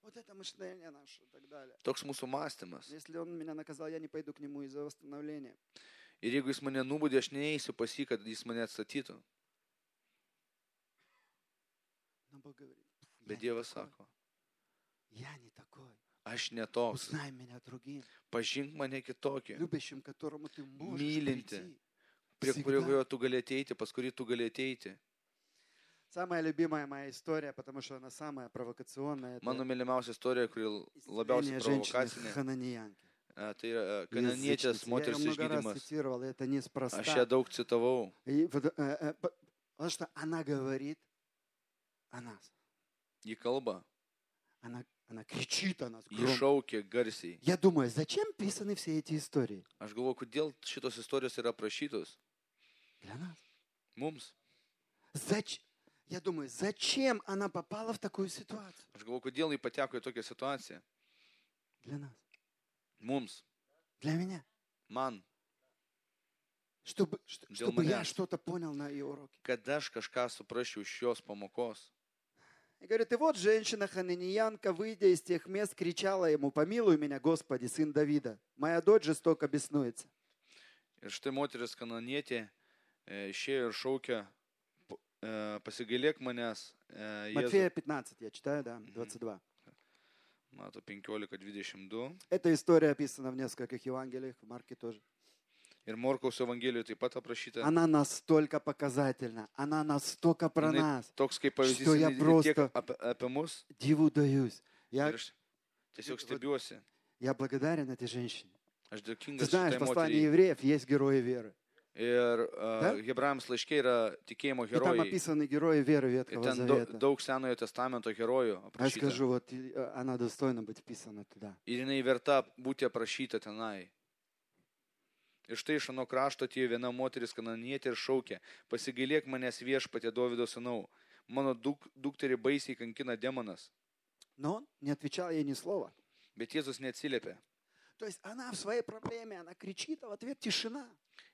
Вот это мышление наше и так далее. Toks mūsų mąstymas. Если Он меня наказал, я не пойду к Нему из-за восстановления. Ir jeigu jis mane nubūdė, aš neįsiu pas jį, kad jis mane atstatytų. Но Бог говорит, я Bet не Dievas такой, sako, я не такой. aš netoks. Узнай меня другим, Pažink mane kitokį. любящим, к которому ты можешь Миленьте. прийти. Prie Всегда. kurio tu gali ateiti, pas kurį tu gali ateiti. Самая любимая моя история, потому что она самая провокационная, это Mano mylimiausia istorija, kuri labiausiai исцеление Tai yra e, kananietės Язычницы. Я много раз цитировал, и это неспроста. И э, э, по- Потому что она говорит о нас. ji kalba, Она, она кричит о нас. громко. šaukia garsiai. Я думаю, зачем писаны все эти истории? Aš galvoju, kodėl šitos istorijos yra aprašytos Для нас. mums. Зач... Я думаю, зачем она попала в такую ситуацию? Galvoju, kodėl jį pateko į tokią situaciją. Для нас. Mums, Для меня. man, Чтобы, что- чтобы я что-то понял на ее уроке. aš kažką suprasčiau iš šios pamokos. И говорит, и вот женщина хананеянка, выйдя из тех мест, кричала ему, помилуй меня, Господи, сын Давида. Моя дочь жестоко беснуется. Ir štai moteris kananietė e, išėjo ir šaukė, "Pa- pasigailėk manęs. Матфея 15, я читаю, да, 22. Mato 15.22. Эта история описана в нескольких Евангелиях, в Марке тоже. Ir Morkaus Evangelijoje taip pat aprašyta. Она настолько показательна, она настолько про нас. Toks kaip pavyzdys Что я просто- apie, apie mus. Диву даюсь. Я, aš tiesiog Вот- я благодарен этой женщине. Aš Ты знаешь, в послании евреев есть герои веры. Ir Da? uh, Hebrajams laiškiai yra tikėjimo И там herojai. описаны герои веры Ir Ветхого ten daug, Завета. daug Senojo testamento herojų Я aprašyta. скажу, вот и, э, она достойна быть вписана туда. Ir jinai verta būti aprašyta tenai. Ir štai iš ano krašto atėjo viena moteris kananietė ir šaukė, pasigailėk manęs viešpatė Dovido sūnau, mano duk, dukterį baisiai kankina demonas. Но он не отвечал ей ни слова. Bet Jėzus neatsiliepė. То есть она в своей проблеме, она кричит, а в ответ тишина.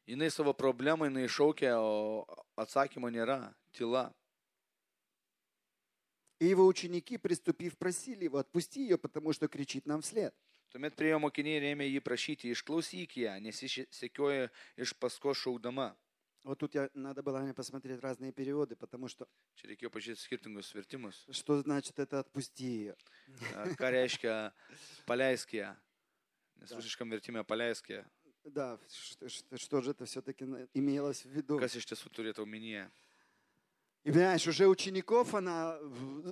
Jinai savo problemą jinai šaukė, o atsakymo nėra. Tyla. И его ученики, приступив, просили его, отпусти ее, потому что кричит нам вслед. Tuomet priejo mokiniai ir ėmė jį prašyti, išklausyk ją, nes jis sekioja iš pasko šaukdama. Вот тут я, надо было мне посмотреть разные переводы, потому что Čia reikėjo pažiūrėti skirtingus vertimus. что значит это «отпусти ее». Ką reiškia paleisk ją? Nes rusiškam vertimė paleisk ją. Да, что, что- что же это все-таки имелось в виду? Kas iš tiesų turėtų omenyje? И понимаешь, уже учеников она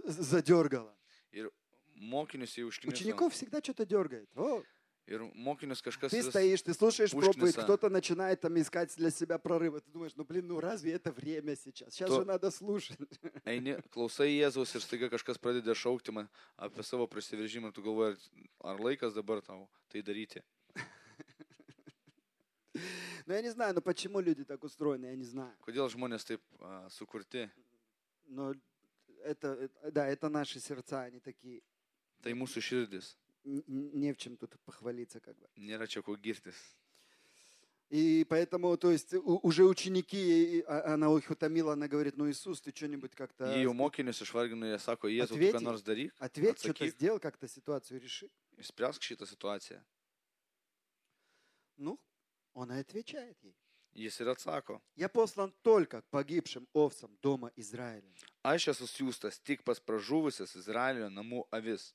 задергала. Ir mokinius jau užkniso. Учеников всегда что-то дергает. О, Ir mokinius kažkas ты стоишь, ты слушаешь проповедь, кто-то начинает там искать для себя прорывы. Ты думаешь, ну блин, ну разве это время сейчас? Сейчас же надо слушать. eini, klausai Jėzaus ir staiga kažkas pradeda šaukti man apie savo prasiveržimą tu galvoji, ar laikas dabar tau tai daryti. Но я не знаю, ну почему люди так устроены, я не знаю. Kodėl žmonės taip a, sukurti? Но это, это- да, это наши сердца, они такие. Tai mūsų širdis. Н- Не в чем тут похвалиться как бы. Nėra čia ko girtis. И поэтому, то есть, у- уже ученики, и а- она их утомила, она говорит, ну, Иисус, ты что-нибудь как-то... Jie jau mokinius išvargino, jie sako, Jėzau, tu ką nors daryk, Ответь, что-то сделал, как-то ситуацию реши. išspręsk šitą situaciją. Ну, он и отвечает ей. Jis ir atsako, Я послан только к погибшим овцам дома Израиля. aš esu siūstas tik pas pražuvusias Izraelio namų avis.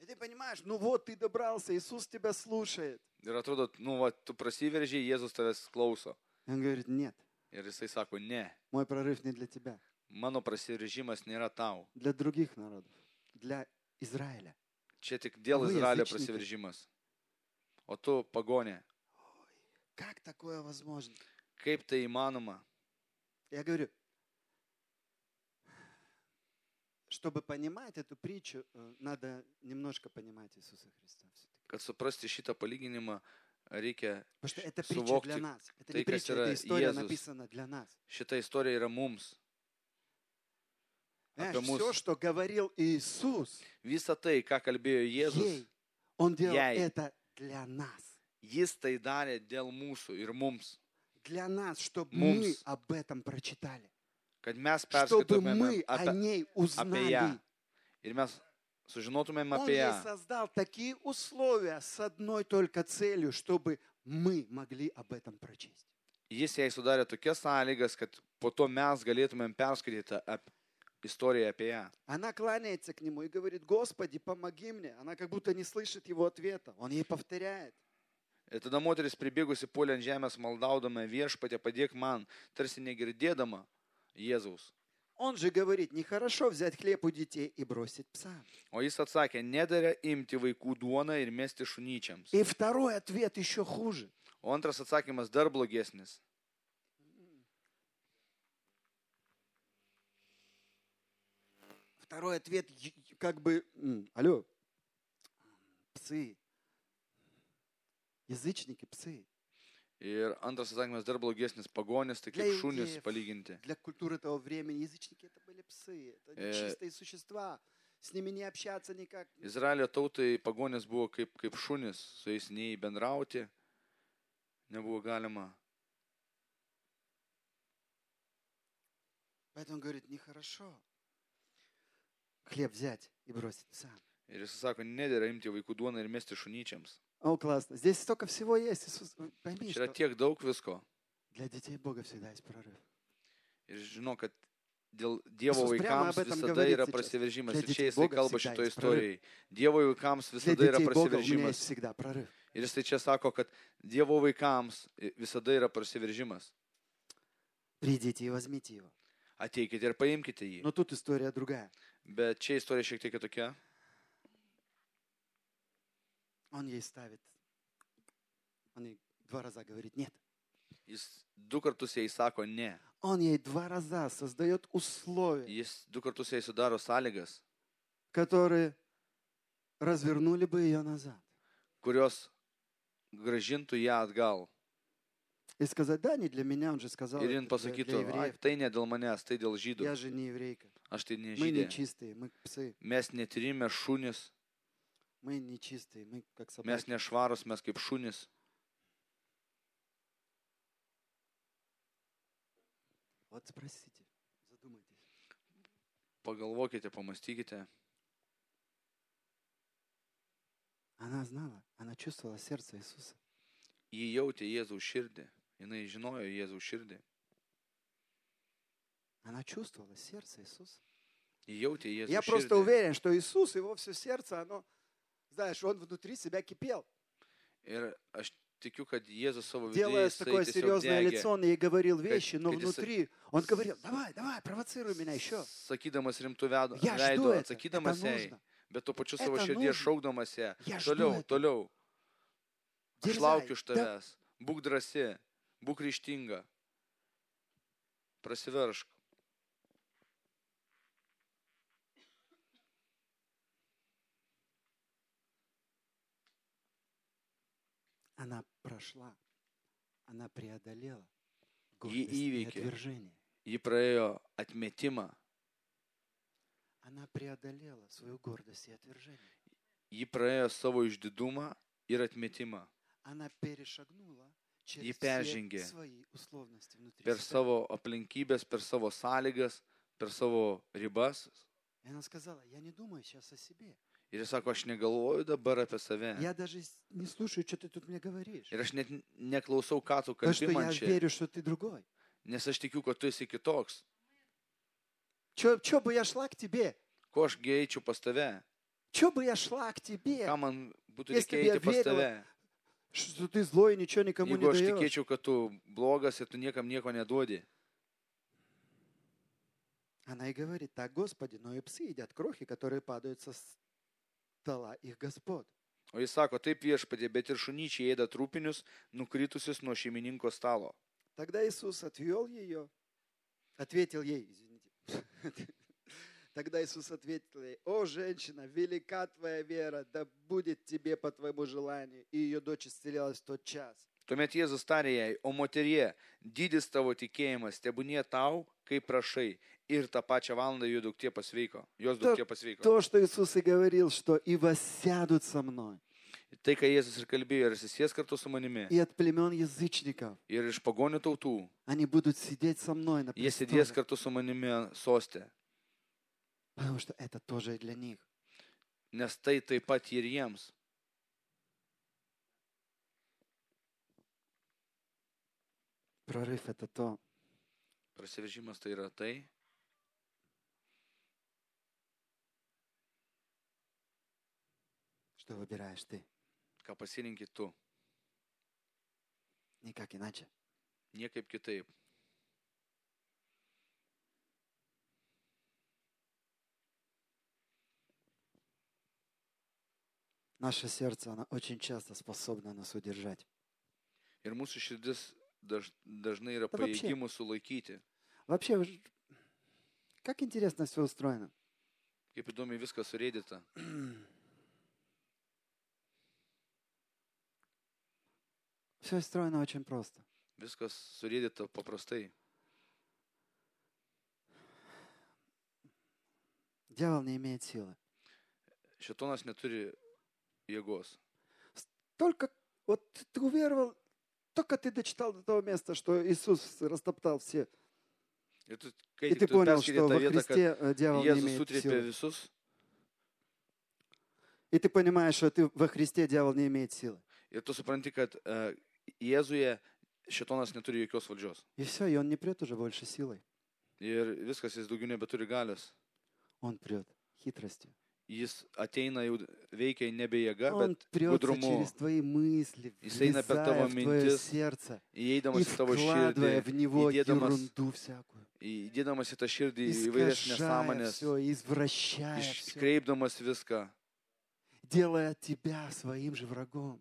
И ты понимаешь, ну вот ты добрался, Иисус тебя слушает. Ir atrodo, nu, va, tu prasiveržiai, Jėzus tavęs klauso. И он говорит, нет, Ir jisai sako, ne, мой прорыв не для тебя, mano prasiveržimas nėra tau. для других народов, для Израиля. Čia tik dėl Вы Izraelio язычники. prasiveržimas. O tu, pagonė, Как такое возможно? kaip tai įmanoma? Я говорю, чтобы понимать эту притчу, э, надо немножко понимать Иисуса Христа. Kad suprasti šitą palyginimą, reikia, Потому что это притча Сувокти. для нас. Это Tai, не kas притча, yra это история Jėzus. написана для нас. šita istorija yra mums. Понимаешь, Apie mus. все, что говорил Иисус, Visa tai, ką kalbėjo Jėzus, ей, Он делал Яй. это для нас. Jis tai darė dėl mūsų ir mums. Для нас, чтобы мы Mums. об этом прочитали. Kad mes Чтобы мы perskaitumėme о apie, ней apie узнали. ją. Ir mes sužinotumėm Он apie создал такие условия с одной только целью, чтобы мы могли об этом прочесть. Jis jai sudarė tokias sąlygas, kad po to mes galėtumėm perskaityti ap, istoriją apie ją. Она кланяется к нему и говорит, Господи, помоги мне. Она как будто не слышит его ответа. Он ей повторяет. Ir tada moteris pribėgusi puolė ant žemės maldaudama viešpatė padėk man, tarsi negirdėdama Jėzaus. Он же говорит, нехорошо взять хлеб у детей и бросить псам. O jis atsakė, nedara imti vaikų duoną ir mesti šunyčiams. И второй ответ еще хуже. O antras atsakymas dar blogesnis. Второй ответ как бы, алло, псы, язычники, псы. Ir antras atsakymas dar blogesnis, pagonis, tai kaip иудеев, palyginti. Для культуры того времени язычники это были псы, это Э, нечистые существа. С ними не общаться никак. Izraelio tautai pagonis buvo kaip, kaip šunis, su jais nei bendrauti nebuvo galima. Поэтому он говорит, нехорошо хлеб взять и бросить псам. Ir jis sako, nedėra imti vaikų duoną ir mesti šunyčiams. О, классно. Здесь столько всего есть. Иисус, вы пойми, Čia yra что tiek daug visko. для детей Бога всегда есть прорыв. Ir žinau, kad dėl Dievo Иисус прямо vaikams об этом visada говорит yra сейчас. prasiveržimas. Для Ir čia детей jisai Бога kalba всегда šitoje есть прорыв. istorijoje. Dievo vaikams Для visada yra детей Бога у меня есть prasiveržimas. всегда прорыв. Ir jisai čia sako, kad Dievo vaikams visada yra prasiveržimas. Придите и возьмите его. Ateikite ir paimkite jį. Но тут история другая. Bet čia istorija šiek tiek kitokia. Он ей ставит. Он ей два раза говорит нет. Jis du kartus jai sako ne. Он ей два раза создает условия, Jis du kartus jai sudaro sąlygas, которые развернули бы ее назад. kurios gražintų ją atgal. И сказать, да, не для меня, он же сказал, Ir jin это для, pasakytų, для ai, евреев. tai ne dėl manęs, tai dėl žydų. Я же не еврейка. Aš tai ne Мы не žydė. чистые, мы псы. Mes netirime šunis, Мы не чистые, мы как mes собаки. nešvarus, mes kaip šunis. Вот спросите, задумайтесь. Pagalvokite, pamastykite. Она знала, она чувствовала сердце Иисуса. Jį jautė Jėzaus širdį. Jinai žinojo Jėzaus širdį. Она чувствовала сердце Иисуса. Ji jautė Jėzaus Я просто širdį. уверен, что Иисус, его все сердце, оно, знаешь, он внутри себя кипел. Ir aš tikiu, kad Jėzus savo viduje Делая jisai такое tiesiog серьезное degė. лицо, он ей говорил вещи, но как если- внутри он говорил, давай, давай, провоцируй меня еще. Sakydamas rimtų vedo- Я жду veido, это, это atsakydamas jai, нужно. bet tuo pačiu savo Это širdies нужно. šaukdamas ją. Я жду Toliau, это. toliau. Aš Дерзай, laukiu iš да- tavęs. Būk drąsi, būk ryštinga. Prasiveršk. Она прошла, она преодолела Ji гордость и įveikė. отвержение. Ji praėjo atmetimą, Она преодолела свою гордость и отвержение. ji praėjo savo išdidumą ir atmetimą. Она перешагнула через Ji все peržengė свои условности внутри per себя. savo aplinkybės, per savo sąlygas, per savo ribas. И она сказала, я не думаю сейчас о себе. Ir jis sako, aš negalvoju dabar apie save. Я даже с- не слушаю, что ты тут мне говоришь. Ir aš net neklausau, ką tu Потому что kalbi man я čia, верю, что ты другой. nes aš tikiu, kad tu esi kitoks. Че бы я шла к тебе? Ko aš geičiau pas tave? Че бы я шла к тебе? Ką man būtų Если reikėję бы я eiti pas верила, tave? Что ты злой, ничего никому Jeigu не aš даешь. tikėčiau, kad tu blogas ir tu niekam nieko neduodi. Она и говорит, так, Господи, но и псы едят крохи, которые падают со стола их Господ. O jis sako, taip viešpatė, bet ir šunyčiai ėda trupinius, nukritusius nuo šeimininko stalo. Тогда Иисус отвел ее, ответил ей, извините. Тогда Иисус ответил ей, о, женщина, велика твоя вера, да будет тебе по твоему желанию. И ее дочь исцелялась в тот час. Tuomet Jėzus tarė jai, o moterie, didis tavo tikėjimas, tebūnie tau, kaip prašai. Ir tą pačią valandą jų duktė pasveiko. Jos duktė pasveiko. То, что Иисус и говорил, что и воссядут со мной, Tai, ką Jėzus ir kalbėjo, ir sės kartu su manimi. и от племен язычников, Ir iš pagonių tautų. они будут сидеть со мной на Jie sėdės kartu su manimi sostė. потому что это тоже для них. Nes tai taip pat ir jiems. Прорыв – это то, Prasiveržimas tai yra что выбираешь ты, ką pasirinkit tu. никак иначе. Niekaip kitaip. Наше сердце, оно очень часто способно нас удержать. Ir mūsų širdis daž, dažnai yra вообще. pajėgi laikyti. Вообще, как интересно все устроено. Kaip įdomiai viskas surėdyta. Все устроено очень просто. Viskas surėdyta paprastai. Дьявол не имеет силы. Šitonas neturi jėgos. Только вот ты уверовал, только ты дочитал до того места, что Иисус растоптал все. Tu, kai И ты понял, что во Христе э, дьявол не имеет силы. И ты понимаешь, что ты во Христе дьявол не имеет силы. ir tu supranti, kad uh, Jėzuje šitonas neturi jokios valdžios. И все, и он не прет уже больше силой. Ir viskas, jis daugiau nebeturi galios. Он прет хитростью. Jis ateina jau veikia nebe jėga, Он bet прется гудрумо. через твои мысли, Jisai eina per влезая tavo в твое mintis, сердце įeidamas и į tavo вкладывая širdį, в него įdėdamas, ерунду всякую. įdėdamas į tą širdį įvairias Искажая nesąmonės, все, извращая все, iškreipdamas viską, делая тебя своим же врагом.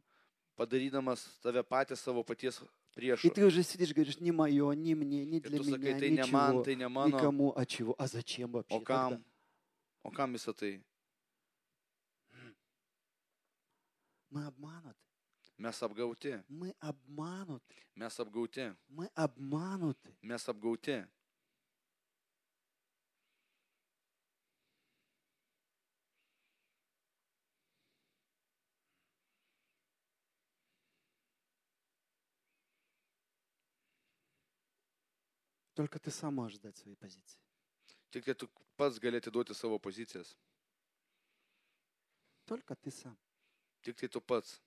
padarydamas tave patį savo paties И priešu. ты уже сидишь, говоришь, не мое, не мне, не Ir для tu sakai, меня, tai ne man, ничего, tai ne mano, никому, а чего, а зачем вообще o kam, тогда? o kam visą tai? Мы обмануты, Mes apgauti, мы обмануты, mes apgauti, мы обмануты. mes apgauti. Только ты сам можешь дать свои позиции. Tik tai tu pats gali atiduoti savo pozicijas. Только ты сам. Tik tai tu pats.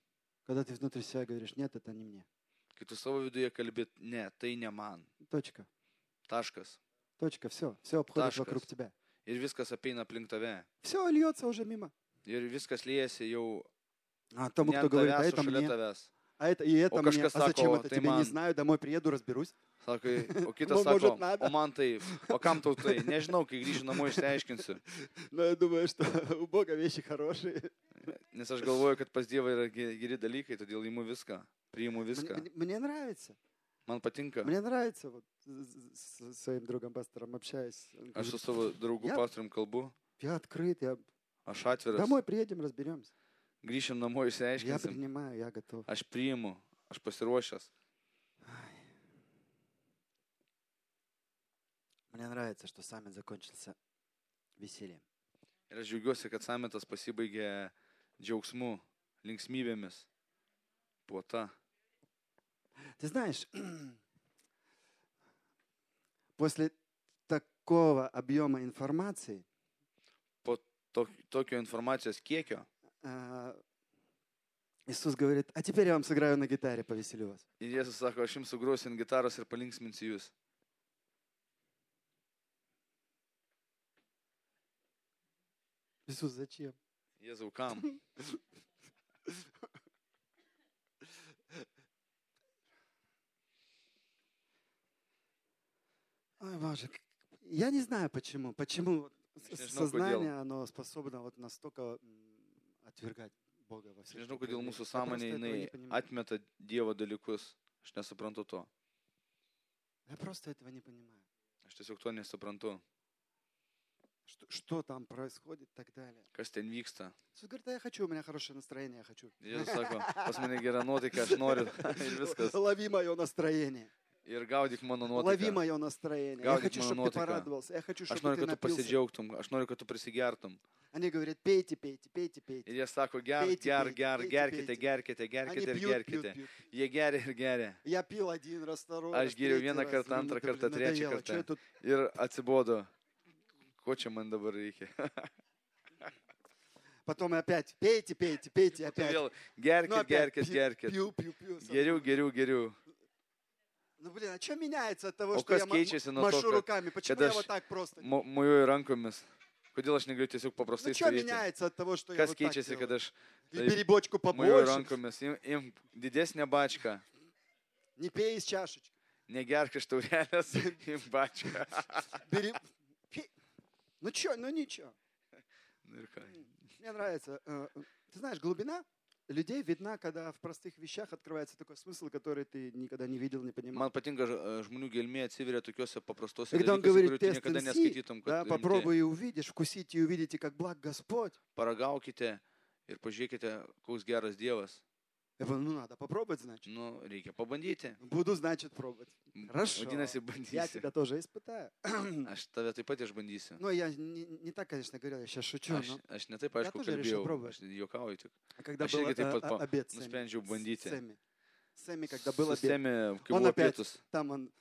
Когда ты внутри себя говоришь, нет, это не мне. Kai tu savo viduje kalbėt, ne, tai ne man. Точка. Taškas. Точка. Все. Все обходит Ташкас. вокруг тебя. Ir viskas apeina aplink tave. Все льется уже мимо. Ir viskas liejasi jau А тому, ne кто ant говорит, а tavęs, это o šalia мне, tavęs. А это и это мне, а зачем это тебе, не знаю, домой приеду, разберусь. Kitas Nu, sako, может, надо. tai, o kam tau tai, nežinau, kai grįšiu namo išsiaiškinsiu. Но я думаю, что у Бога вещи хорошие. Nes aš galvoju, kad pas Dievą yra ge- geri dalykai, todėl imu viską, priimu Мне, нравится. Man patinka. Мне нравится, вот с с своим другом пастором общаюсь. Говорит, savo draugu Ja. pastorium kalbu, Я открыт, я aš atviras, домой приедем, разберемся. grįšim namo Я išsiaiškinsim. принимаю, я готов. Aš priimu, aš pasiruošęs. Мне нравится, что саммит закончился весельем. Ir aš džiaugiuosi, kad samitas pasibaigė džiaugsmu, linksmybėmis, puota. Ты знаешь, после такого объема информации Tok, tokio informacijos kiekio. а, Иисус говорит, а теперь я вам сыграю на гитаре, повеселю вас. Ir Jėzus sako, aš jums sugrosiu ant gitaros ir palinksminsiu jūs. Иисус, зачем? Jėzau, kam? Ой, Боже, я не знаю почему. Почему сознание, оно способно вот настолько м, отвергать Бога во всех Nežinau, kodėl mūsų проявлениях. Я просто sąmonė этого jinai не понимаю. atmeta Dievo dalykus. Aš nesuprantu to. Я просто этого не понимаю. Aš tiesiog to nesuprantu. Что, что там происходит и так далее. Kas ten vyksta. Иисус говорит, да я хочу, у меня хорошее настроение, я хочу. Jėzus sako, pas mane gera nuotaika, aš noriu. Ir viskas. Лови мое настроение. Ir gaudyk mano Лови nuotaiką. мое настроение. Я Гаудик хочу, моя чтобы ты нотика. порадовался. Я хочу, Aš чтобы noriu, ты kad tu напился. pasidžiaugtum, aš noriu, kad tu prisigertum. Они говорят, пейте, пейте, пейте, пейте. Ir jie sako, ger, Peiti, ger, peiti, ger, peiti, gerkite, peiti. gerkite, Они gerkite ir пьют, пьют, gerkite. пьют. Jie geria ir geria. Я пил один раз, второй Aš раз, geriau третий vieną раз. kartą, Блин, antrą это, kartą, блин, trečią надоело. Чё я kartą. тут Ir atsibodo. Ko čia man dabar reikia? Потом опять пейте, пейте, пейте, Tu опять. vėl Ну, gerkit, опять gerkit, пью, gerkit. Пью, пью, пью. Geriau, geriau, geriau. Ну, блин, а что меняется от того, что я ма- машу руками? Почему я вот так просто? Mo- Mojuoju rankomis. Kodėl aš negaliu tiesiog Ну, что stovėti? меняется от того, что я вот так делаю? aš И taip Бери бочку mojuoju побольше, rankomis? Im- Imk didesnę bačką. не пей из чашечки. Negerk iš taurelės. Imk bačką. Бери... пей. Ну что, ну ничего. Ką. Мне нравится. э, э, Ты знаешь, глубина людей видна, когда в простых вещах открывается такой смысл, который ты никогда не видел, не понимал. Man patinka e, žmonių gelmė atsiveria tokiuose paprastose когда он говорит, niekada neskaitytum. да, Kad rimti. попробуй и увидишь, вкусите и увидите, как благ Господь. Paragaukite ir pažiūrėkite, koks geras Dievas. Я говорю, ну надо попробовать, значит. Nu, reikia pabandyti. Буду, значит, пробовать. Хорошо. Vadinasi, Я bandysi. тебя тоже испытаю. Aš tave taip pat išbandysiu. Ну, я не, не так, конечно, говорил, я сейчас шучу, Aš, но aš ne taip, aišku, тоже решил пробовать. Tik. когда aš был taip э, э, обед с Сэмми, с. Сэмми, Сэмми, когда был обед, kai Он опять там он,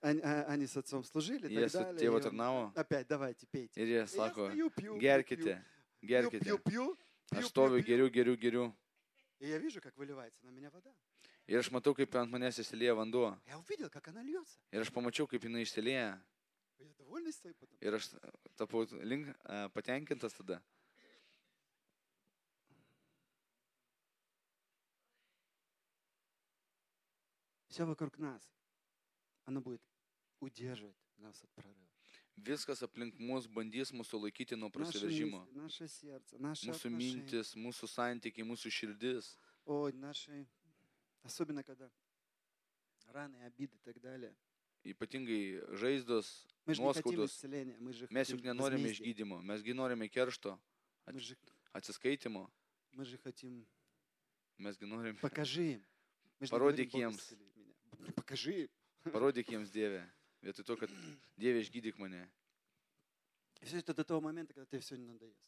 они, а- они с отцом служили и так далее. tėvo и он. Опять, давайте, пейте. Ir И jie я sako, стою, пью, пью, gerkite, пью, gerkite. пью, пью, Aš пью, stoviu, пью, пью. geriu, geriu, geriu. И я вижу, как выливается на меня вода. Ir aš matau, kaip ant manęs įsilieja vanduo. Я увидел, как она льется. Ir aš pamačiau, kaip jinai išsilieja. Я довольный стою потом. Ir aš tapau link, patenkintas tada. Все вокруг нас, оно будет удерживать нас от прорыва. Viskas aplink mus bandys mūsų laikyti nuo Наши prasiveržimo. мысли, наше сердце, наши Mūsų отношения. mintis, mūsų santykiai, mūsų širdis. Ой, наши, особенно когда раны, обиды и так далее. Ypatingai žaizdos, Мы же не хотим nuoskaudos. исцеления, мы же Mes хотим juk nenorime возмездия. išgydymo, mesgi norime keršto, Мы же, atsiskaitimo, мы же хотим, mesgi norime. покажи им. Мы же не Пародик говорим, «Бог Емс». исцели меня». Покажи им. Parodyk jiems Dievę. Vietoj to, kad Dieve išgydyk mane. И все это до того момента, когда тебе все не надоест.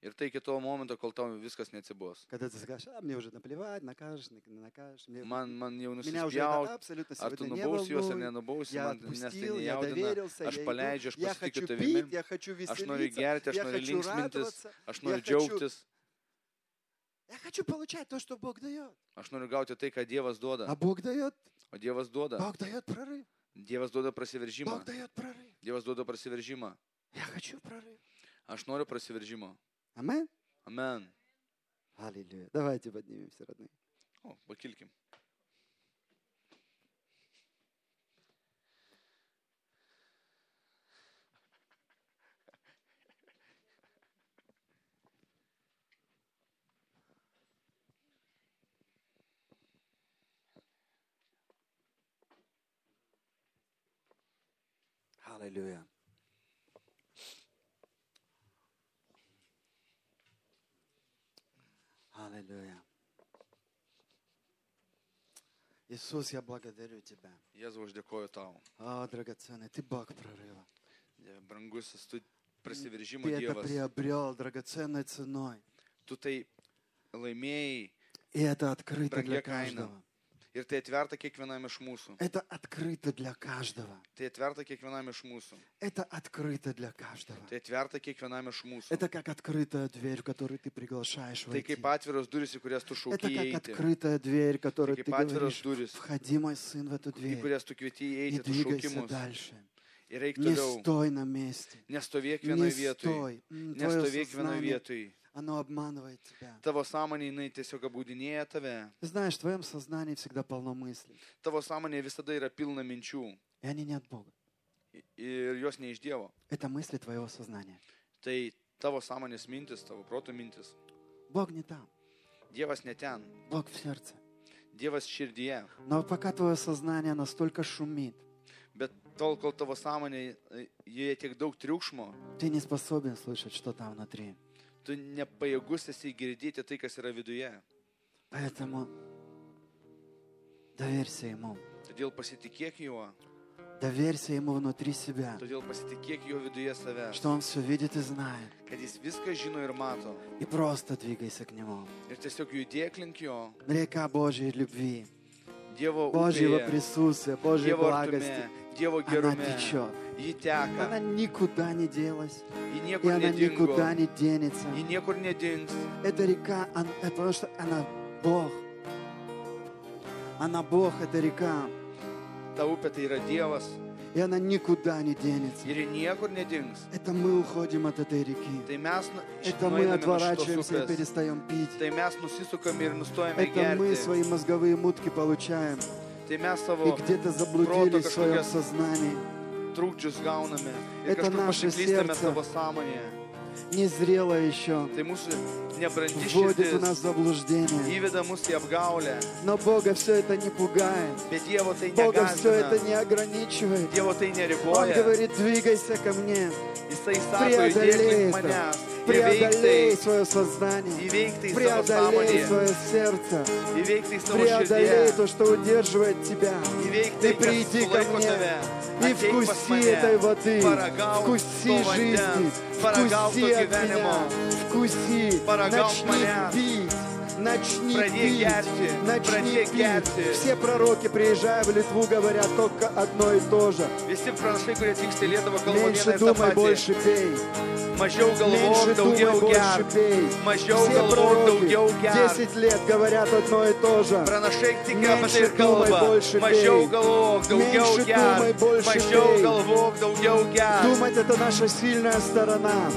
Ir tai iki to momento, kol tau viskas neatsibos. Когда ты скажешь, а мне уже наплевать, накажешь, не не накажешь. Мне, Man, man jau меня уже nusispjaut, это абсолютно ar tu сегодня не nubausi juos ar волнует. nenubausi, Я man nes tai отпустил, я nejaudina. доверился, Aš я, paleidžiu, aš иду, я pasitikiu хочу tavimi, пить, я хочу aš noriu веселиться, gerti, aš я noriu хочу linksmintis, радоваться. aš Я noriu хочу- džiaugtis. Я хочу получать то, что Бог дает. Aš noriu gauti tai, ką Dievas А duoda. Бог дает, O Dievas duoda. Бог дает прорыв. Dievas duoda prasiveržimą. Бог дает прорыв. Dievas duoda prasiveržimą. Я хочу прорыв. Aš noriu prasiveržimo. Амен. Amen. Аллилуйя. Давайте поднимемся, родные. O, pakilkim. Аллилуйя. Аллилуйя. Иисус, я благодарю Тебя. Jėzau, aš dėkoju tau. О, драгоценный, Ты Бог прорыва. Dieve, Brangusis, tu prasiveržimo Ты это Dievas. приобрел драгоценной ценой. Tu tai laimėjai И это открыто для Каина. каждого. Ir tai atverta kiekvienam iš mūsų. Это открыто для каждого. Tai atverta kiekvienam iš mūsų. Это открыто для каждого. Tai atverta kiekvienam iš mūsų. Это как открытая дверь, в которую ты приглашаешь Tai войти. kaip atviros durys, į kurias tu Это šauki как įeiti. открытая дверь, которую Такие ты патверос говоришь, дурис. входи, мой сын, в эту Į дверь kurias tu kvieti и įeiti, tu двигайся šaukimus. дальше. Ir eik Не toliau. стой на месте. Nestovėk Не vienoje vietoje. стой. М, Твое Nestovėk vienoje сознание, vietoje. Оно обманывает тебя. Tavo sąmonė, jinai tiesiog apgaudinėja tave. Ты знаешь, в твоем сознании всегда полно мыслей. Tavo sąmonė visada yra pilna minčių. И они не от Бога. Ir jos ne iš Dievo. Это мысли твоего сознания. Tai tavo sąmonės mintis, tavo proto mintis. Бог не там. Dievas ne ten. Бог в сердце. Dievas širdyje. Но вот пока твое сознание настолько шумит, Bet tol, kol tavo sąmonė, e, joje tiek daug triukšmo, ты не способен слышать, что там внутри. tu nepajėgus esi girdėti tai, kas yra viduje. Поэтому доверься Ему. Todėl pasitikėk juo. Доверься Ему внутри себя. Todėl pasitikėk jo viduje savęs. Что Он все видит и знает. Kad jis viską žino ir mato. И просто двигайся к Нему. Ir tiesiog judėk link jo. Река Божьей любви, Dievo Божьего upėje, присутствия, Божьей Dievo благости. artume, Dievo Она течет. Она никуда не делась. И она никуда не денется. Эта река, она, это потому что она Бог. Она Бог, эта река. И она никуда не денется. Это мы уходим от этой реки. Это мы отворачиваемся и перестаем пить. Это мы свои мозговые мутки получаем. И где-то заблудились в своем сознании. Это наше сердце. sąmonėje. Незрело еще. Вводит у нас в заблуждение. Но Бога все это не пугает. Бога все это не ограничивает. Он говорит, двигайся ко мне. Преодолей это. Преодолей свое сознание. Преодолей свое сердце. Преодолей то, что удерживает тебя. И приди ко мне. И вкуси этой воды. Вкуси жизни. Вкуси от меня. Вкуси. Начни пить. Начни пить. Начни пить. Все пророки, приезжая в Литву, говорят только одно и то же. Меньше думай, больше пей. Меньше думай, больше пей. Все пророки daugiau gerk. 10 лет говорят одно и то же. Меньше думай, больше пей. Меньше думай, больше пей. Думать это наша сильная сторона.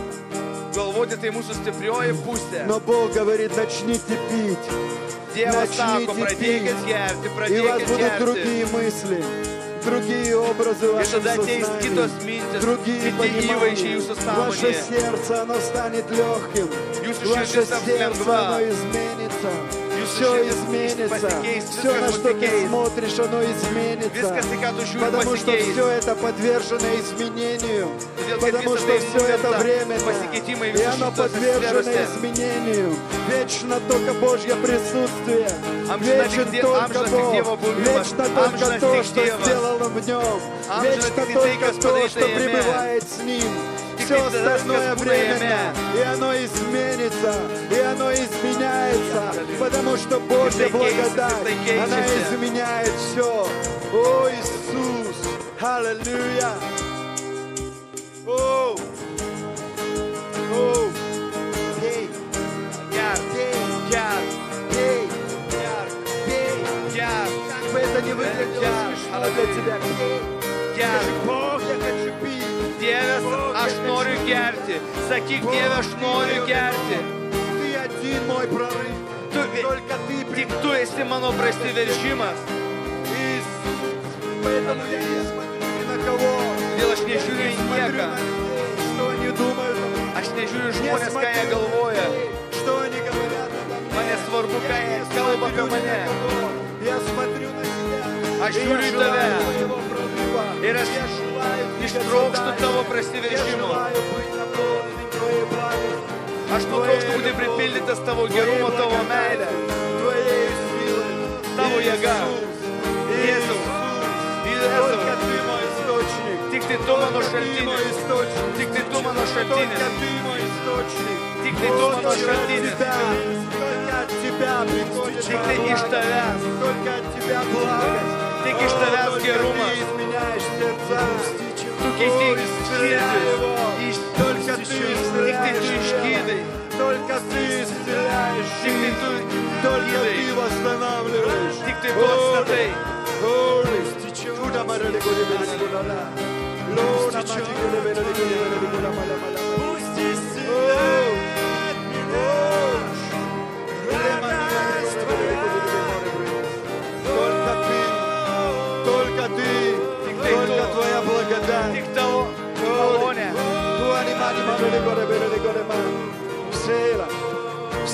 Tai mūsų stiprioji pusė. Но Бог говорит, начните пить. Sako, начните пить. И у вас будут другие мысли, другие образы в вашем сознании, другие понимания. Ваше сердце, оно станет легким. Ваше сердце, оно изменится. Все изменится. Все, на что ты смотришь, оно изменится. Потому что все это подвержено изменению. Потому что все это временно. И оно подвержено изменению. Вечно только Божье присутствие. Вечен Die- только Бог. Вечно только то, что Он в нем. Вечно только то, что пребывает с Ним все остальное время И оно изменится, и оно изменяется, потому что Божья благодать, она изменяет все. О, Иисус! Аллилуйя! О! О! Это не выглядело для тебя! Я хочу пить! Dieve, aš noriu gerti. Sakyk, Dieve, aš noriu gerti. Tu, tik tu esi mano prasiveržimas. Dėl aš nežiūriu į nieką. Aš nežiūriu žmonės, ką jie galvoja. Mane svarbu, ką jie kalba apie mane. Aš žiūriu į tave. И раз и строг, что того противоречимо. А что трог, что буде припилите з того герума того меля, того яга, Иисус, Иисус, Тик ты дома на шальтине, тик ты дома на шальтине, тик ты дома на шальтине, тик ты иштаряс, тик иштаряс герума, меняешь сердца. Только ты исцеляешь Только ты исцеляешь Только ты исцеляешь Только ты восстанавливаешь. Ты восстанавливаешь. Holy, una mano de culo,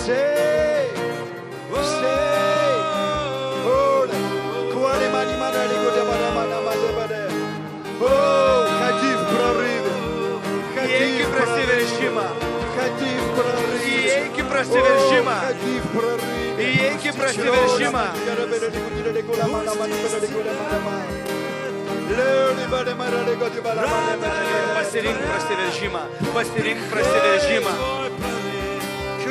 Sei, sei, ora, quale manima da ricorda manama na mazabade. Oh, ходи в прорыве. Ходи в прорыве. Ходи в прорыве. Ходи в прорыве. Ходи в прорыве. Иеки противержима. Пастерик противержима. Пастерик противержима.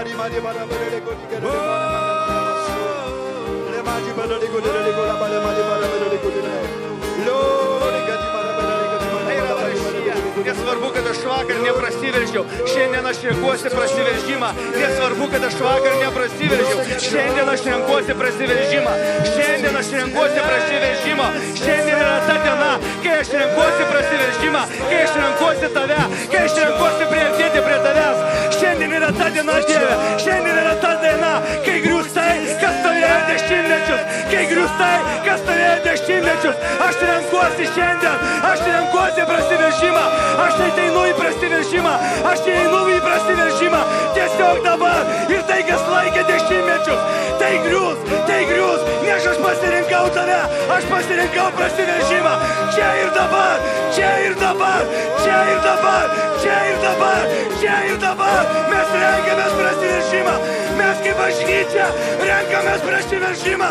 mari mari bara bara le go le go le mari bara le go le le go la bara mari bara bara le go le lo le gadi bara bara le gadi bara bara Nesvarbu, kad aš vakar neprasiveržiau, šiandien aš renkuosi prasiveržimą. Nesvarbu, kad aš vakar neprasiveržiau, šiandien aš renkuosi prasiveržimą. Šiandien aš renkuosi prasiveržimą. Šiandien yra ta diena, kai aš renkuosi prasiveržimą, kai aš renkuosi tave, kai aš renkuosi priartėti arătat de naștere, și ai arătat de na, că Kai griūs tai, kas stovėjo dešimtmečius. Aš renkuosi šiandien. Aš renkuosi prasiveržimą. Aš ateinu į prasiveržimą. Aš einu į prasiveržimą. Tiesiog dabar. Ir tai, kas laikė dešimtmečius. Tai griūs, tai griūs. Nes aš pasirinkau tave. Aš pasirinkau prasiveržimą. Čia ir dabar. Čia ir dabar. Čia ir dabar. Čia ir dabar. Čia ir dabar. Mes rengiamės prasiveržimą. Mes kaip bažnyčia renkamės prasiveržimą.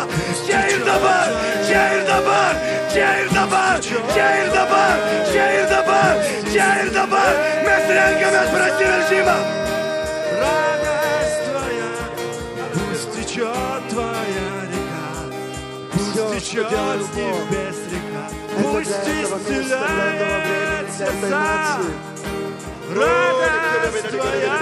şehirde var, şehirde var, şehirde var, şehirde var, şehirde var, şehirde var. Mesleğin gömez bırakı režima. Радость твоя, пусть твоя река, пусть течет с небес река, пусть исцеляет сердца. Радость твоя,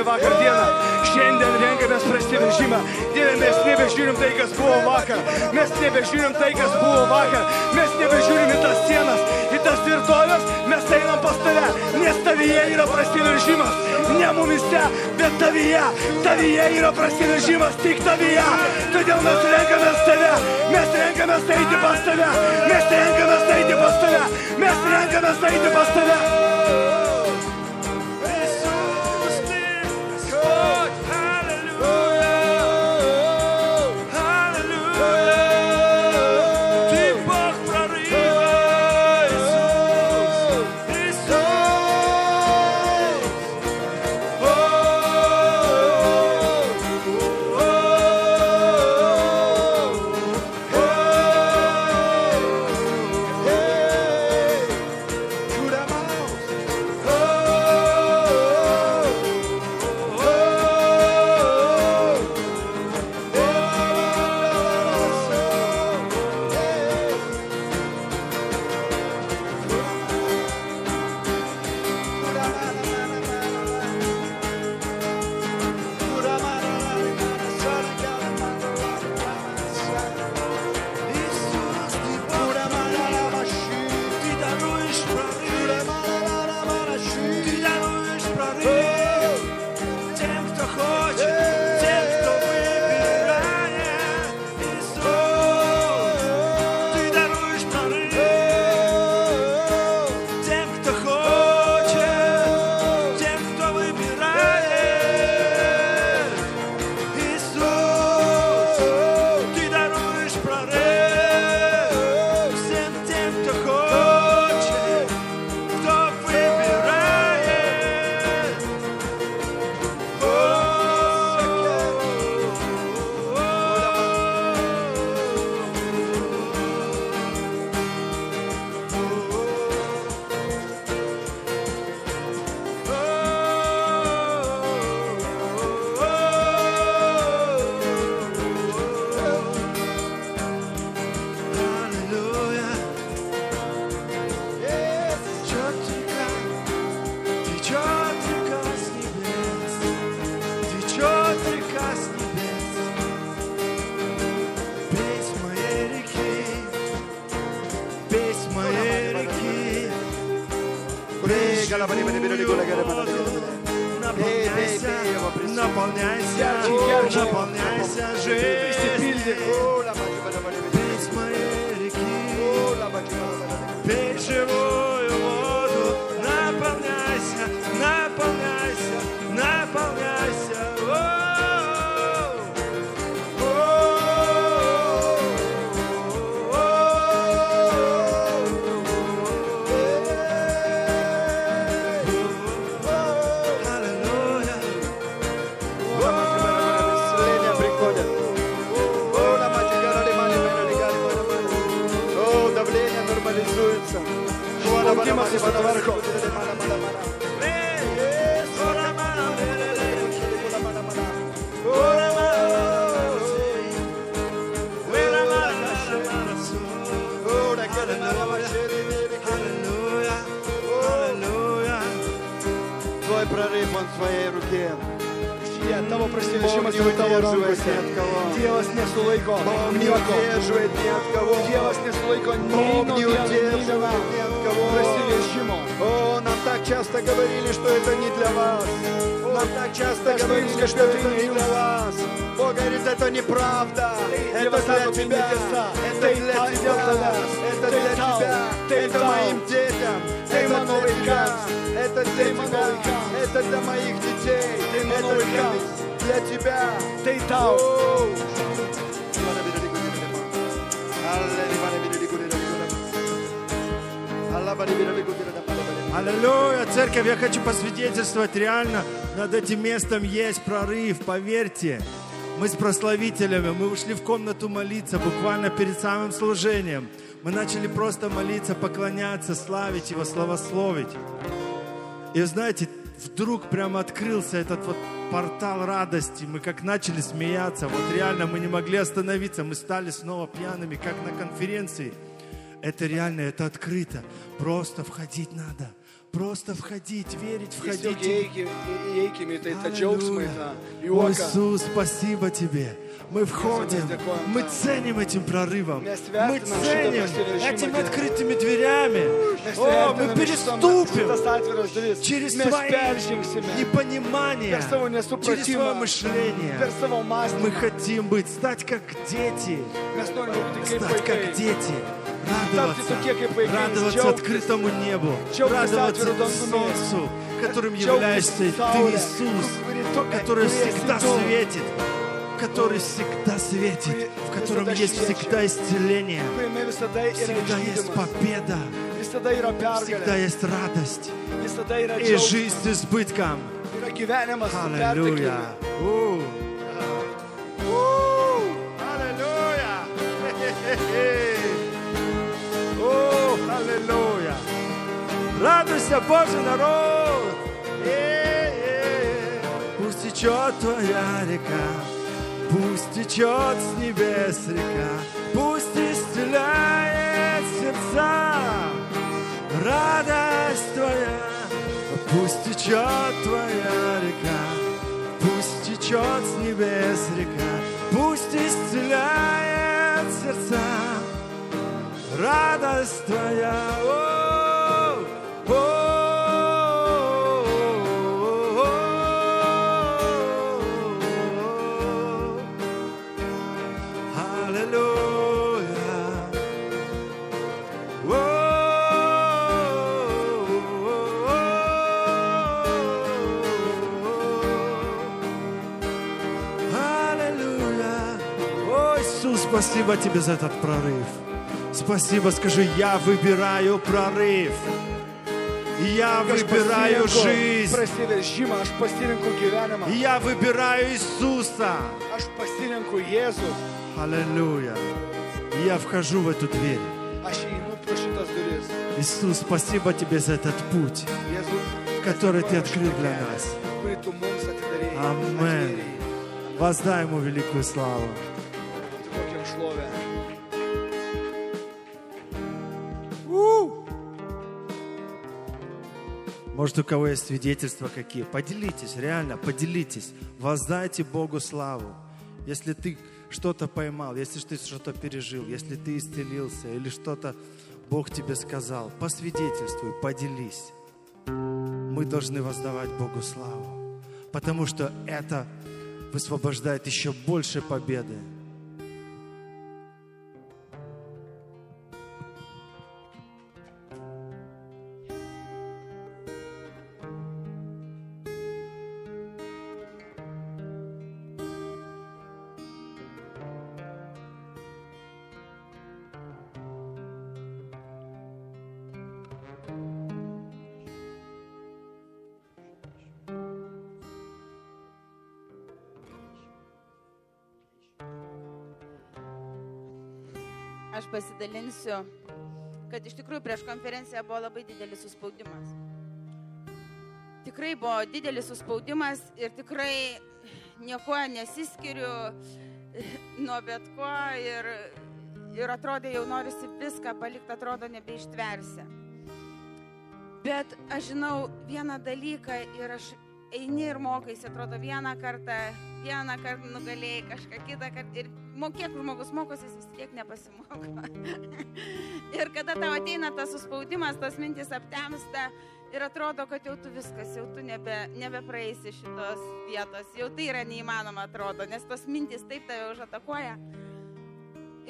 nežiūrime vakar dieną, šiandien renkamės prasiveržimą. Dieve mes nebežiūrim tai, kas buvo vakar, mes nebežiūrim tai, kas buvo vakar, mes nebežiūrim į tas sienas, į tas tvirtovės, mes einam pas tave, nes tavyje yra prasiveržimas. Ne mumise, bet tavyje, tavyje yra prasiveržimas, tik tavyje. Todėl mes renkamės tave, mes renkamės eiti pas tave, mes renkamės eiti pas tave, mes renkamės eiti pas tave. Часто что это не вас. Бог говорит, это неправда. Это для тебя. Это для тебя. Это для тебя. Это моим детям. Это тебя. vaikams. Это для тебя. Это для моих детей. Это для, тебя. Tai tau. О! Аллилуйя, церковь, я хочу посвидетельствовать, реально над этим местом есть прорыв, поверьте. Мы с прославителями, мы ушли в комнату молиться буквально перед самым служением. Мы начали просто молиться, поклоняться, славить Его, славословить. И знаете, вдруг прямо открылся этот вот портал радости. Мы как начали смеяться, вот реально мы не могли остановиться. Мы стали снова пьяными, как на конференции. Это реально, это открыто. Просто входить надо. Просто входить, верить, входить. О. Иисус, спасибо Тебе. Мы входим, мы ценим этим прорывом. Мы ценим этими открытыми дверями. О, мы переступим через свои непонимания, через свое мышление. Мы хотим быть, стать как дети, стать как дети, радоваться, радоваться открытому небу, радоваться. Солнцу, которым являешься ты, Иисус, который всегда светит, который всегда светит, в котором есть всегда исцеление, всегда есть победа, всегда есть радость. И жизнь с избытком. Аллилуйя. Аллилуйя. Радуйся, Божий народ. Э-э-э. Пусть течет твоя река, пусть течет с небес река, пусть исцеляет сердца. Радость твоя, пусть течет твоя река, пусть течет с небес река, пусть исцеляет сердца. Радость твоя, о, о, о, Аллилуйя. Аллилуйя. О, Иисус, спасибо тебе за этот прорыв. Спасибо, скажи, я выбираю прорыв. Я выбираю жизнь. Я выбираю Иисуса. Аллилуйя. Я вхожу в эту дверь. duris. Иисус, спасибо тебе за этот путь, который ты открыл для нас. atvėrėjai. Воздай ему великую славу. Может, у кого есть свидетельства какие? Поделитесь, реально, поделитесь. Воздайте Богу славу. Если ты что-то поймал, если ты что-то пережил, если ты исцелился или что-то Бог тебе сказал, посвидетельствуй, поделись. мы должны воздавать Богу славу, потому что это высвобождает еще больше победы. Pasidalinsiu, kad iš tikrųjų prieš konferenciją buvo labai didelis suspaudimas. Tikrai buvo didelis suspaudimas ir tikrai nieko nesiskiriu nuo bet ko ir, ir atrodė jau norisi viską palikti, atrodo nebeištversi. Bet aš žinau vieną dalyką ir aš eini ir mokaisi, atrodo vieną kartą, vieną kartą nugalėjai kažką kitą kartą ir mo- kiek žmogus mokosi, jis vis tiek nepasimoko. ir kada tau ateina tas suspaudimas, tas mintis aptemsta ir atrodo, kad jau tu viskas, jau tu nebe, nebepraeisi šitos vietos, jau tai yra neįmanoma atrodo, nes tos mintis taip tave užatakuoja.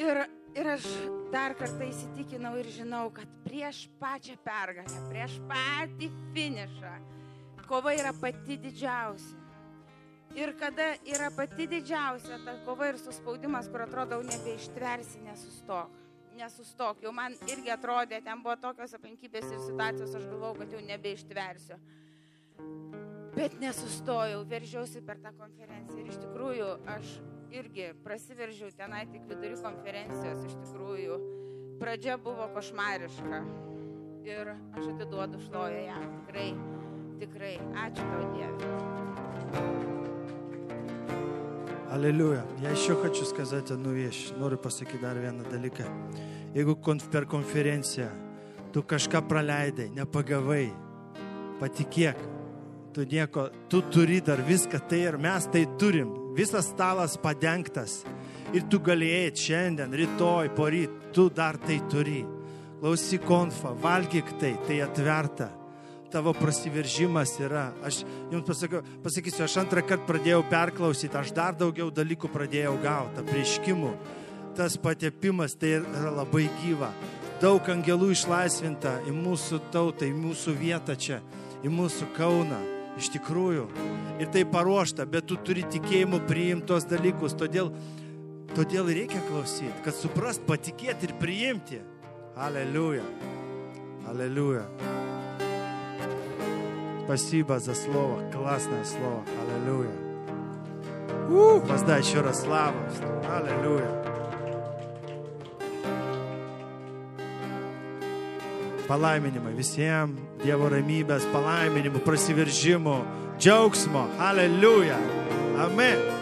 Ir, ir aš dar kartą įsitikinau ir žinau, kad prieš pačią pergalę, prieš patį finišą, kova yra pati didžiausia. Ir kada yra pati didžiausia ta kova ir suspaudimas, kur atrodo, nebeištversi, nesustok. Nesustok. Jau man irgi atrodė, ten buvo tokios aplinkybės ir situacijos, aš galvau, kad jau nebeištversiu. Bet nesustojau, veržiausi per tą konferenciją. Ir iš tikrųjų aš irgi prasiveržiau tenai tik vidury konferencijos. Iš tikrųjų, pradžia buvo košmariška. Ir aš atiduodu šloją jam. Tikrai, tikrai. Ačiū tau Dieve. Аллилуйя. Я еще хочу сказать одну вещь. Noriu pasakyti dar vieną dalyką. Jeigu konf- per konferenciją tu kažką praleidai, nepagavai, patikėk, tu nieko, tu turi dar viską tai ir mes tai turim. Visas stalas padengtas. Ir tu galėjai šiandien, rytoj, poryt, tu dar tai turi. Klausyk konfą, valgyk tai, tai atverta tavo prasiveržimas yra. Aš jums pasakiau, pasakysiu, aš antrą kartą pradėjau perklausyti, aš dar daugiau dalykų pradėjau gauti, prieškimų. Tas patepimas tai yra labai gyva. Daug angelų išlaisvinta į mūsų tautą, į mūsų vietą čia, į mūsų Kauną. Iš tikrųjų. Ir tai paruošta, bet tu turi tikėjimu priimtos dalykus. Todėl, todėl reikia klausyti, kad suprast, patikėti ir priimti. Aleliuja. Aleliuja. Спасибо за слово. Классное слово. Аллилуйя. У, Воздай еще раз славу. Аллилуйя. Palaiminimai visiems Dievo ramybės, palaiminimų, prasiveržimų, džiaugsmo. Aleliuja. Amen.